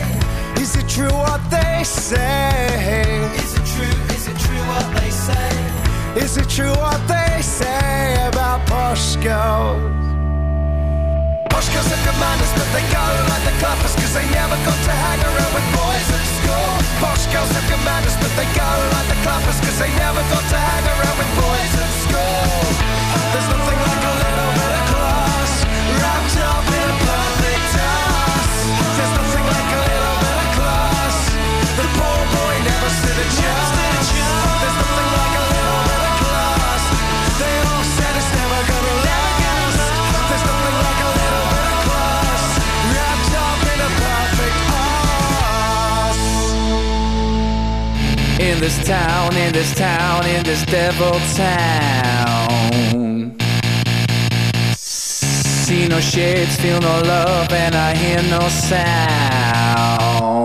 Is it true what they say? Is it true? Is it true what they say? Is it true what they say about posh girls? Posh girls are commanders, but they go like the clappers Cause they never got to hang around with boys at school Posh girls are commanders, but they go like the clappers Cause they never got to hang around with boys at school There's nothing like in a perfect ass In this town, in this town, in this devil town. See no shades, feel no love, and I hear no sound.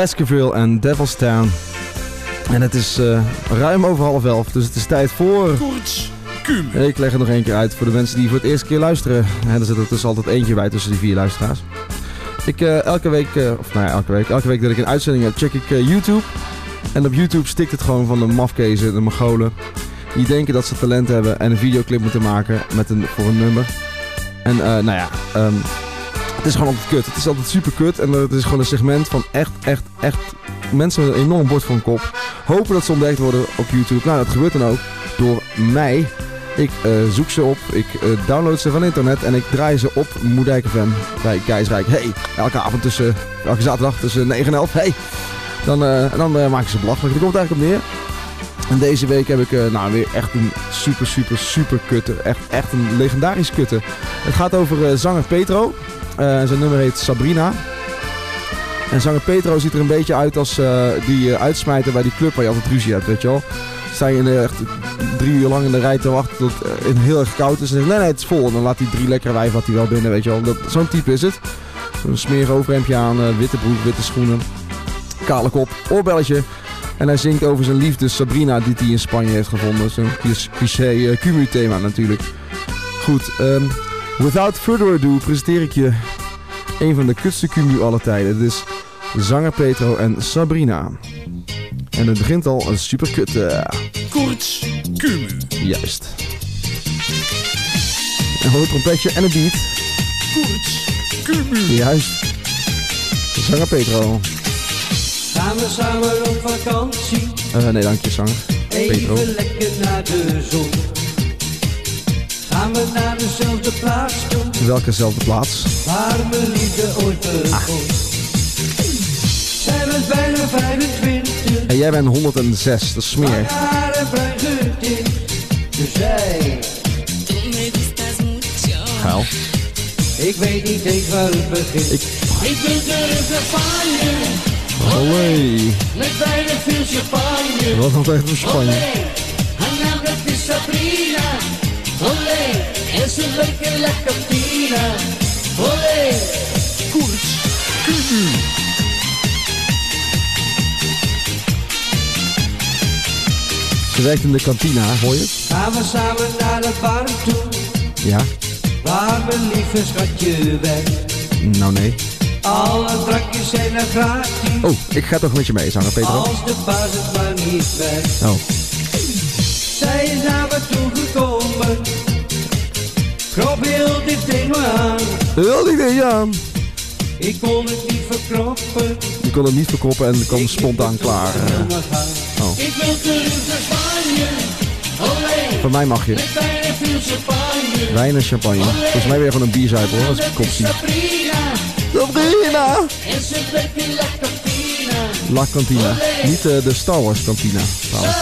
Baskerville en Devilstown. En het is eh, ruim over half elf, dus het is tijd voor... Ik leg het nog één keer uit voor de mensen die voor het eerste keer luisteren. Hè, er zit er dus altijd eentje bij tussen die vier luisteraars. Ik eh, elke week, eh, of nou ja, elke week, elke week dat ik een uitzending heb, check ik YouTube. En op YouTube stikt het gewoon van de mafkezen, de Mongolen. Die denken dat ze talent hebben en een videoclip moeten maken met een, voor een nummer. En nou ja, ehm, Het is gewoon altijd kut. Het is altijd super kut. En het is gewoon een segment van echt, echt, echt mensen met een enorm bord een kop. Hopen dat ze ontdekt worden op YouTube. Nou, dat gebeurt dan ook door mij. Ik eh, zoek ze op, ik eh, download ze van internet en ik draai ze op Moerdijk FM bij Keisrijk. Hey, elke avond tussen, elke zaterdag tussen 9 en 11. Hey, dan, eh, en dan maak ik ze belachelijk. Daar komt eigenlijk op neer. En deze week heb ik nou weer echt een super, super, super kutte. Echt, echt een legendarisch kutte. Het gaat over zanger Petro. Eh, zijn nummer heet Sabrina. En zanger Petro ziet er een beetje uit als eh, die eh, uitsmijter bij die club waar je altijd ruzie hebt, weet je wel. Sta je in echt drie uur lang in de rij te wachten tot het heel erg koud is. En dan nee, nee, het is vol. En dan laat hij drie lekkere wijven had hij wel binnen, weet je wel. Zo'n type is het. Zo'n smerig overhemdje aan, witte broek, witte schoenen. Kale kop, oorbelletje. En hij zingt over zijn liefde Sabrina die hij in Spanje heeft gevonden. Zo'n cliché uh, Cumu thema natuurlijk. Goed, ehm, without further ado presenteer ik je een van de kutste Cumu alle tijden. Dit is zanger Petro en Sabrina. En het begint al een super kut. Uh, Koorts Cumu. Juist. Een trompetje en een beat. Koorts Cumu. Juist. Zanger Petro. Gaan we samen op vakantie, Eh, nee, dank je, zanger. Petro. even lekker naar de zon. Gaan we naar dezelfde plaats toe, Welkezelfde plaats? waar mijn liefde ooit begon. Zij bent bijna 25, En jij bent 106, dat is smeer. haar en bruin getint. Dus zij, Geil. ik weet niet eens waar het begint. Ik... Ik wil terug naar Spanje, Olé. met bijna veel champagne. Wat echt voor Spanje. Haar naam dat is Sabrina. Olé, en ze lekker la cantina. Olé, Cumu. Ze werkt in de kantina, hoor je het? gaan we samen naar de bar toe. Ja. Waar mijn lieve schatje werkt. Nou nee. Alle drankjes zijn er gratis. Oh, ik ga toch met je mee, zanger Petro. Als de baas het maar niet werkt. Oh. Ding me aan. Wil ik kon het niet verkroppen. Je kon het niet verkoppen en kwam spontaan klaar. Oh. Ik wil terug naar Spanje. Olé, Van mij mag je. Wijn en champagne. Volgens mij weer gewoon een bierzuiper hoor, als ik kop zie. Sabrina. La Cantina. La Cantina. Niet eh, de Star Wars Cantina. trouwens.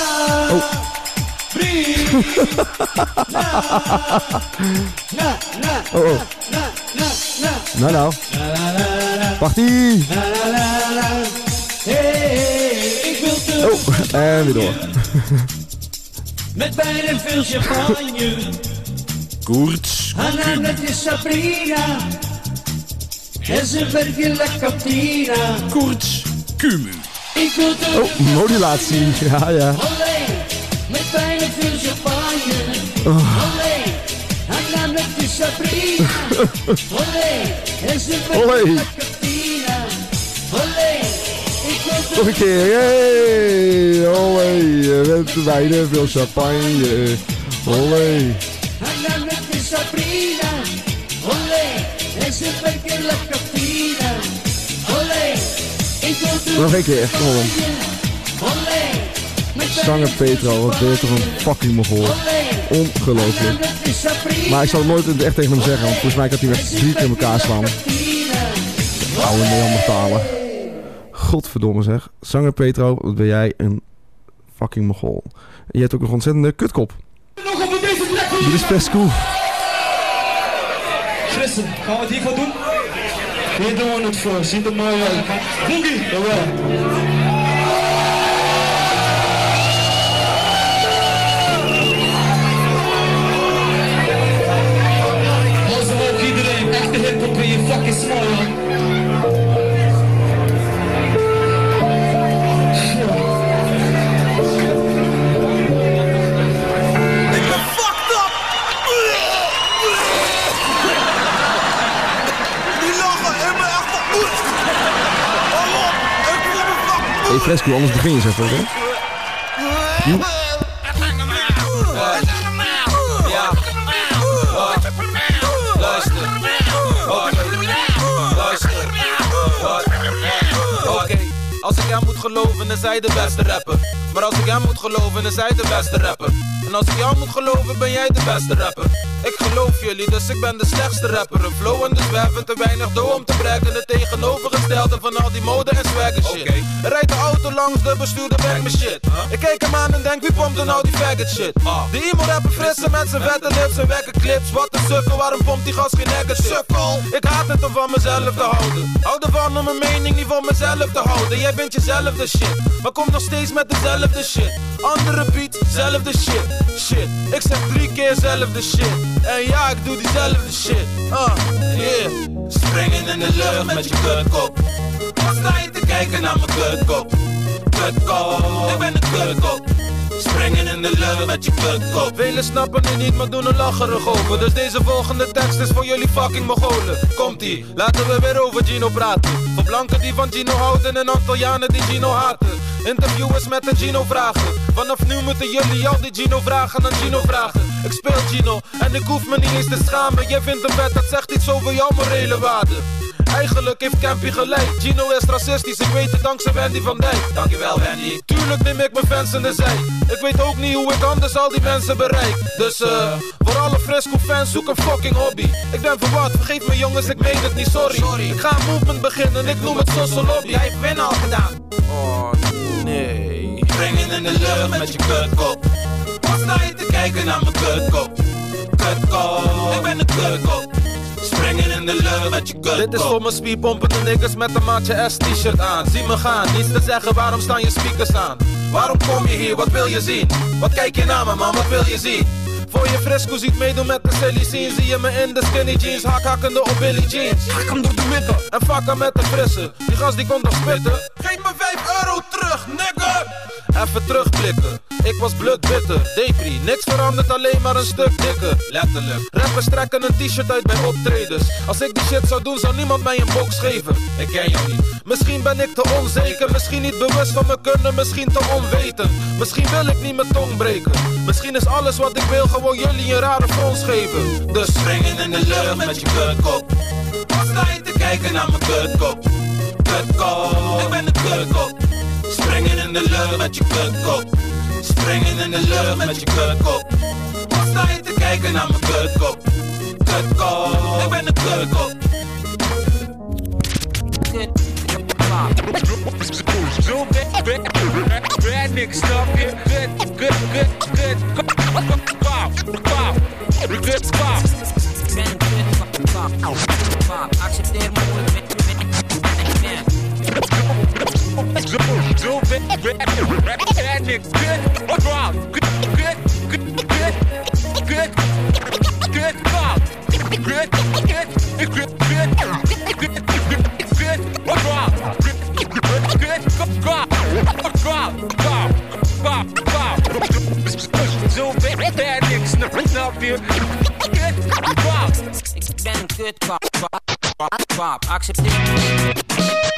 Oh. Na, na, Oh, oh. na, na, na. Nou, nou. Partie! Oh, en weer door. met bijna veel champagne. Koorts Haar naam dat is Sabrina. En ze werkt in La Cantina. Koorts Cumu. Ik wil Oh, modulatie. Ja, ja. Olé, met bijna veel champagne. Oh. Olé, haar naam dat is Sabrina. Olé, en ze Olé. Olé, ik Nog een keer. Hey, olé. Bent bijna veel champagne. Olé. Dat is Sabrina. Olé, en ze werkt in La Cantina. Olé, ik wil terug Nog een keer. Kom op. Olé, met Zanger Petro, wat ben je toch een fucking mogol. Ongelooflijk. Maar ik zal het nooit echt tegen hem zeggen, want volgens mij kan hij echt drie keer in elkaar slaan. Oude Neandertalen. Godverdomme zeg. Zanger Petro, wat ben jij een fucking mogol. En je hebt ook een ontzettende kutkop. Nog op deze plek Dit is best cool. Christen, gaan we het hiervoor doen? Hier doen we het voor, ziet er mooi uit. Boogie! Jawel. Me fucking Hey Fresco, anders begin je eens even. Hè? Ik hem moet geloven, is hij de beste rapper. Maar als ik hem moet geloven, is hij de beste rapper. En als ik jou moet geloven, ben jij de beste rapper. Ik geloof jullie, dus ik ben de slechtste rapper. Een flow en we hebben te weinig dough om te breken. Het tegenovergestelde van al die mode en swagger shit. Er rijdt de auto langs, de bestuurder brengt me shit. Ik kijk hem aan en denk, wie pompt er nou die faggot shit? Die emo rapper frisse met zijn vette lips en wekke clips. Wat een sukkel, waarom pompt die gas geen nekken sukkel? Ik haat het om van mezelf te houden. Hou ervan om mijn mening niet van mezelf te houden. Jij bent jezelf de shit, maar kom nog steeds met dezelfde shit. Andere beat, zelfde shit. Shit, ik zeg drie keer zelfde shit. En ja, ik doe diezelfde shit. Ah, yeah. Springen in de lucht met je kutkop. Wat sta je te kijken naar mijn kutkop? Kutkop, ik ben een kutkop. Springen in de lucht met je kutkop. Velen snappen het niet, maar doen er lacherig over. Dus deze volgende tekst is voor jullie fucking Mongolen. Komt-ie, laten we weer over Gino praten. Voor blanken die van Gino houden en Antillianen die Gino haten. Interviewers met de Gino vragen. Vanaf nu moeten jullie al die Gino vragen aan Gino vragen. Ik speel Gino en ik hoef me niet eens te schamen. Jij vindt een vet, dat zegt iets over jouw morele waarde. Eigenlijk heeft Campy gelijk. Gino is racistisch, ik weet het dankzij Wendy van Dijk. Dankjewel Wendy. Tuurlijk neem ik mijn fans in de zij. Ik weet ook niet hoe ik anders al die mensen bereik. Dus eh, voor alle Fresco fans zoek een fucking hobby. Ik ben verward, vergeef me jongens, ik meen het niet, sorry. Ik ga een movement beginnen, ik noem het Social Lobby. Jij hebt winnen al gedaan. Oh nee. Brengen in de lucht met je kutkop. Wat sta je te kijken naar mijn kutkop? Kutkop, ik ben een kutkop. Springen in de lucht met je kutkop. Dit is voor mijn spierpompende niggas met een maatje S t-shirt aan. Zie me gaan, niets te zeggen, waarom staan je speakers aan? Waarom kom je hier, wat wil je zien? Wat kijk je naar me man, wat wil je zien? Voor je fresco ziet meedoen met de silly scene Zie je me in de skinny jeans, hak hakkende op Billy jeans Hak hem door de midden En fuck hem met de frisse Die gast die komt nog spitten Geef me 5 euro terug, nigga Even terugblikken Ik was bloedbitter, depri Niks verandert, alleen maar een stuk dikker. Letterlijk Rappers trekken een t-shirt uit bij optredens. Als ik die shit zou doen, zou niemand mij een box geven. Ik ken jou niet. Misschien ben ik te onzeker Misschien niet bewust van mijn kunnen, misschien te onwetend. Misschien wil ik niet mijn tong breken. Misschien is alles wat ik wil gewoon jullie een rare frons geven. Dus springen in de lucht met je kutkop Wat sta je te kijken naar mijn kutkop? Kutkop, ik ben een kutkop Springen in de lucht met je kutkop Springen in de lucht met je kutkop sta je te kijken naar mijn kutkop? Kutkop, ik ben een kutkop bad, nigga, je? Good, good, good, good. Pop, pop, good pop. Bad, bad, bad, bad nigga, good pop. Good, good, good, good, good, good pop. Good, good, good, good, good, good, good, good pop. Zo bad, bad niggas, snap je? Ik ben een accepteer me.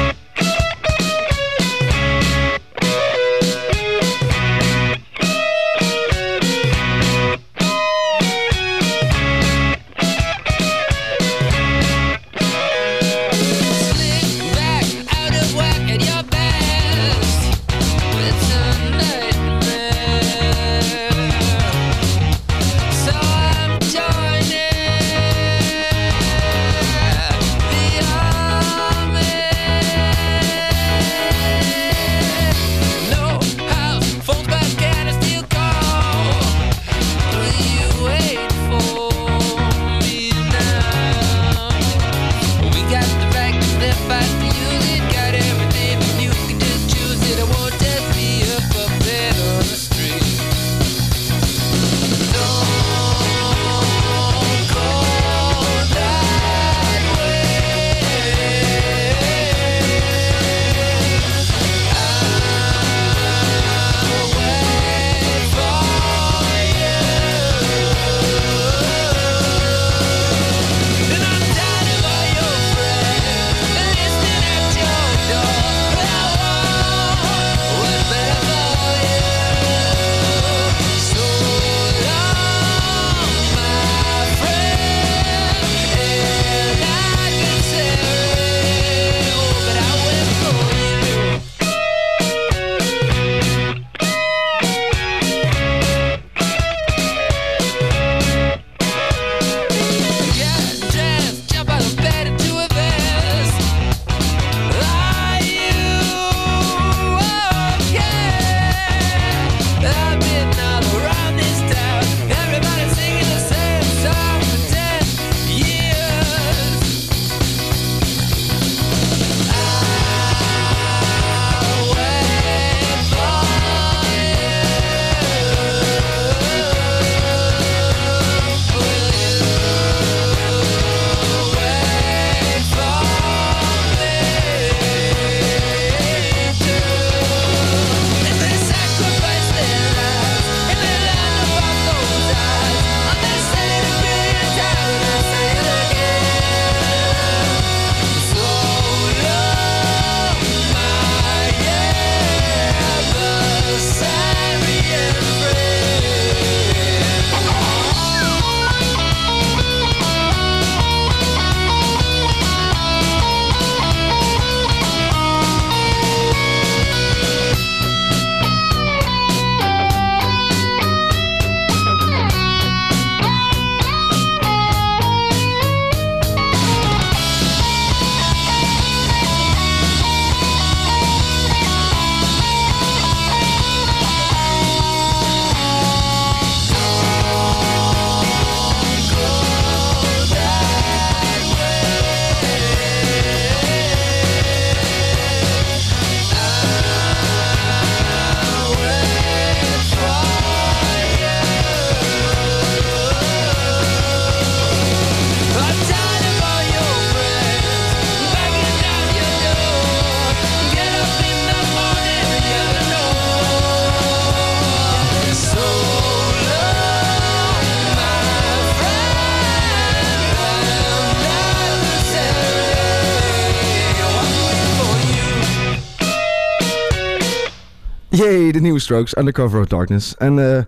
De nieuwe Strokes, Undercover of Darkness. En eh,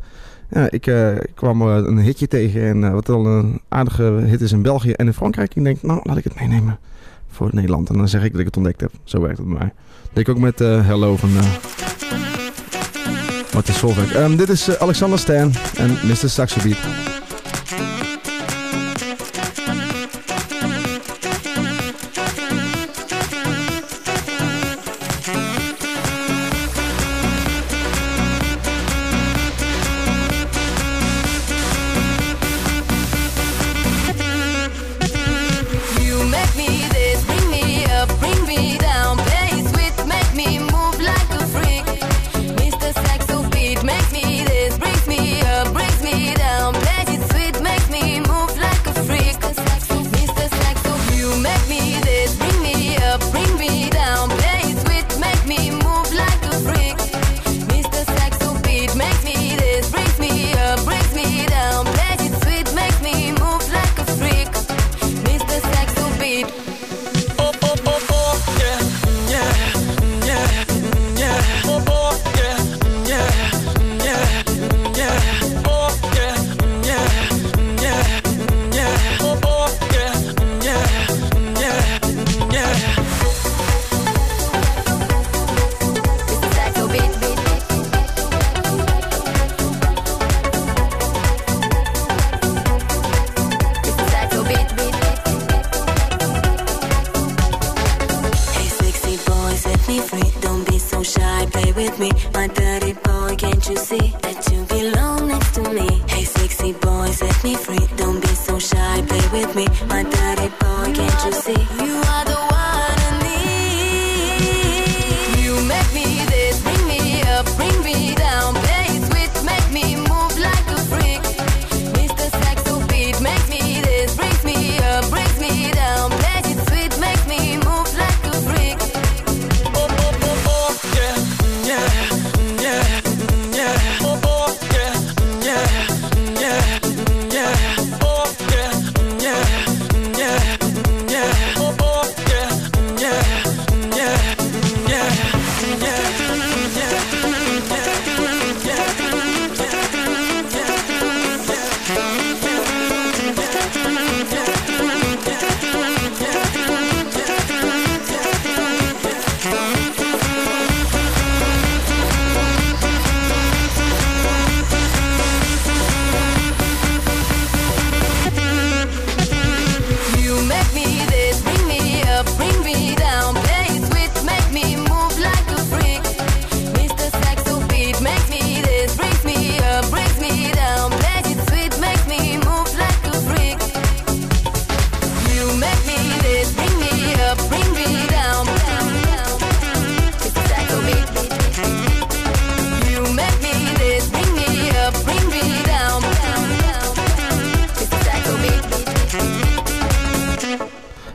ja, ik, eh, kwam eh, een hitje tegen en wat al een aardige hit is in België en in Frankrijk. Ik denk, nou, laat ik het meenemen voor Nederland. En dan zeg ik dat ik het ontdekt heb. Zo werkt het bij mij. Ik ook met Hello van Martin Solveig. Ehm, dit is Alexander Stan en Mr. Saxo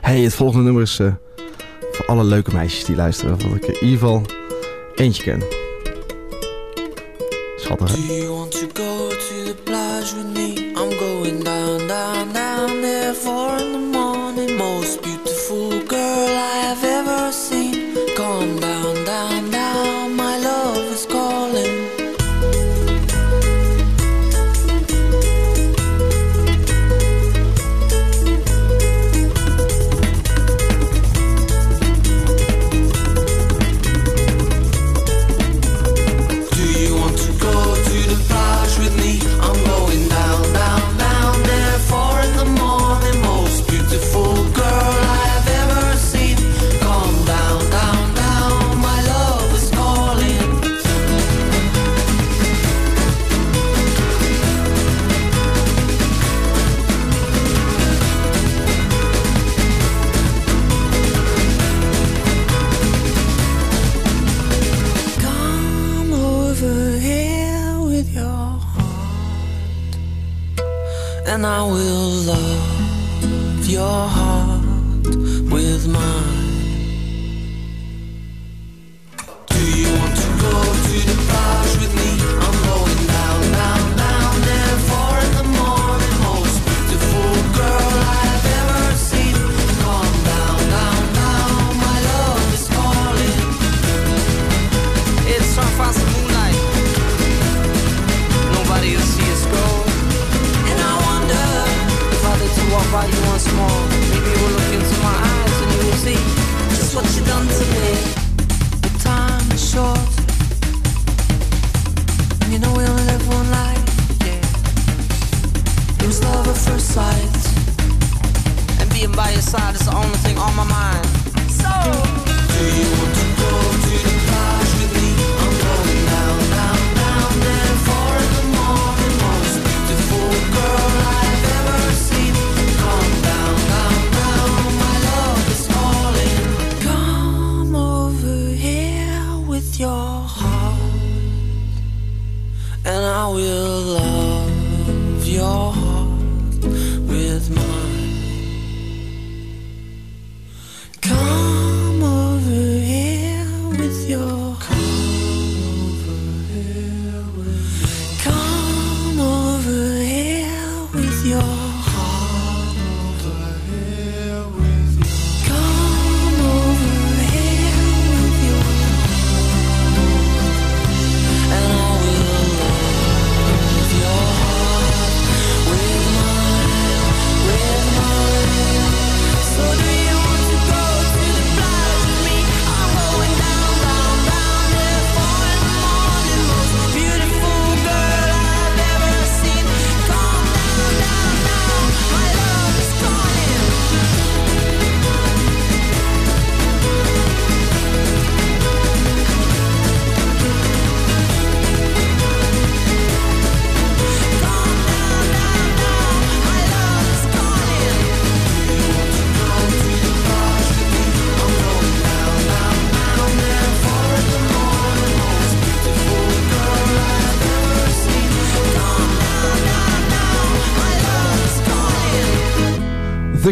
Hey, het volgende nummer is eh, voor alle leuke meisjes die luisteren. Waarvan ik in ieder geval eentje ken. Schattig, hè? You want to go to the with me? I'm going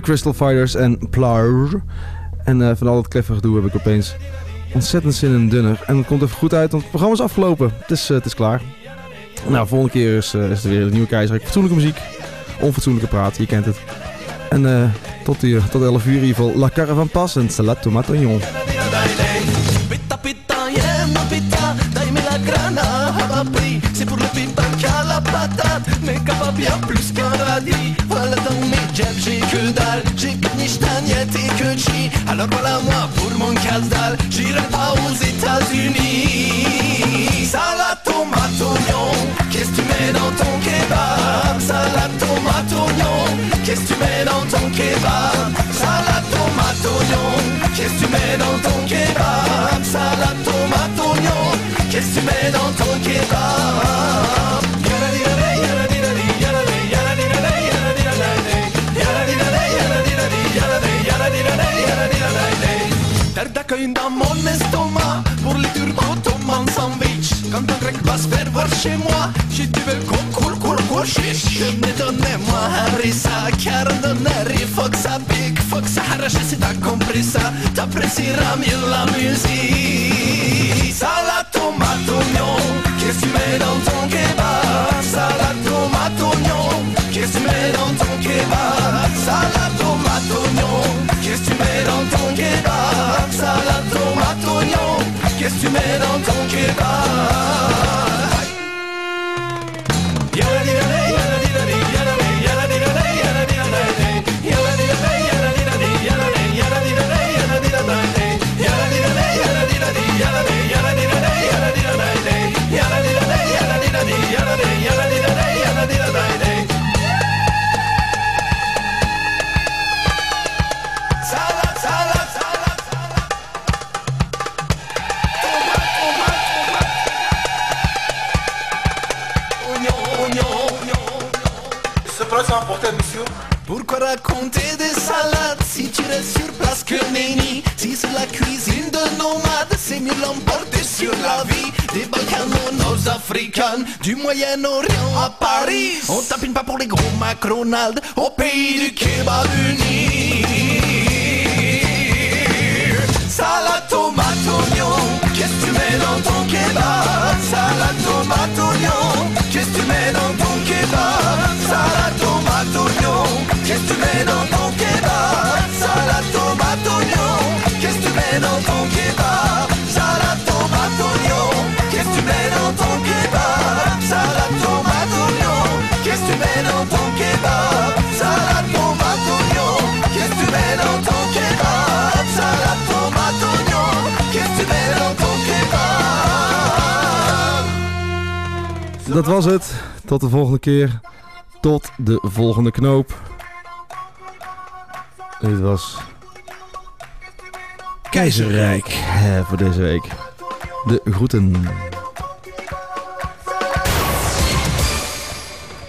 Crystal Fighters en Plage. En eh, van al dat kleffe gedoe heb ik opeens ontzettend zin in een dunner. En het komt even goed uit, want het programma is afgelopen. Het is, eh, het is klaar. Nou, volgende keer is, eh, is er weer een nieuwe keizer. Fatsoenlijke muziek, onfatsoenlijke praat, je kent het. En tot, die, tot 11 uur in ieder geval. La Caravan Pas en Salade Tomate Oignon. Pita pita, la patate Mais capable bien plus qu'un radis Voilà dans mes jabs j'ai que dalle. J'ai que ni stagnette et que chi. Alors voilà moi pour mon casse-dalle J'irai pas aux États-Unis. Salade tomate oignon Qu'est-ce que tu mets dans ton kebab? Salade tomate oignon Qu'est-ce que tu mets dans ton kebab? Salade tomate oignon Qu'est-ce que tu mets dans ton kebab? Salade tomate oignon Qu'est-ce que tu mets dans ton kebab? d'amande l'estomac pour les turbo-tomanes sandwich. Quand un grec passe faire voir chez moi, j'ai dit le concours, cool, cool, chiche. Donnez-moi un risa, car d'un air, faut que ça pique, faut que ça arrache. Si t'as compris ça, t'apprécieras mieux la musique. Salade, tomate, oignon, qu'est-ce que tu mets dans ton kebab? Salade, tomate, oignon, qu'est-ce que tu mets dans ton kebab? Salade, Qu'est-ce que tu mets dans ton kebab Pourquoi raconter des salades si tu restes sur place que nenni? Si c'est la cuisine de nomades, c'est mieux l'emporter sur la vie. Des Balkans aux Nord-Africains, du Moyen-Orient à Paris. On tapine pas pour les gros McDonald's au pays du kebab uni. Salade tomate oignon, qu'est-ce que tu mets dans ton Dat was het. Tot de volgende keer. Tot de volgende knoop. Dit was Keizerrijk voor deze week. De groeten.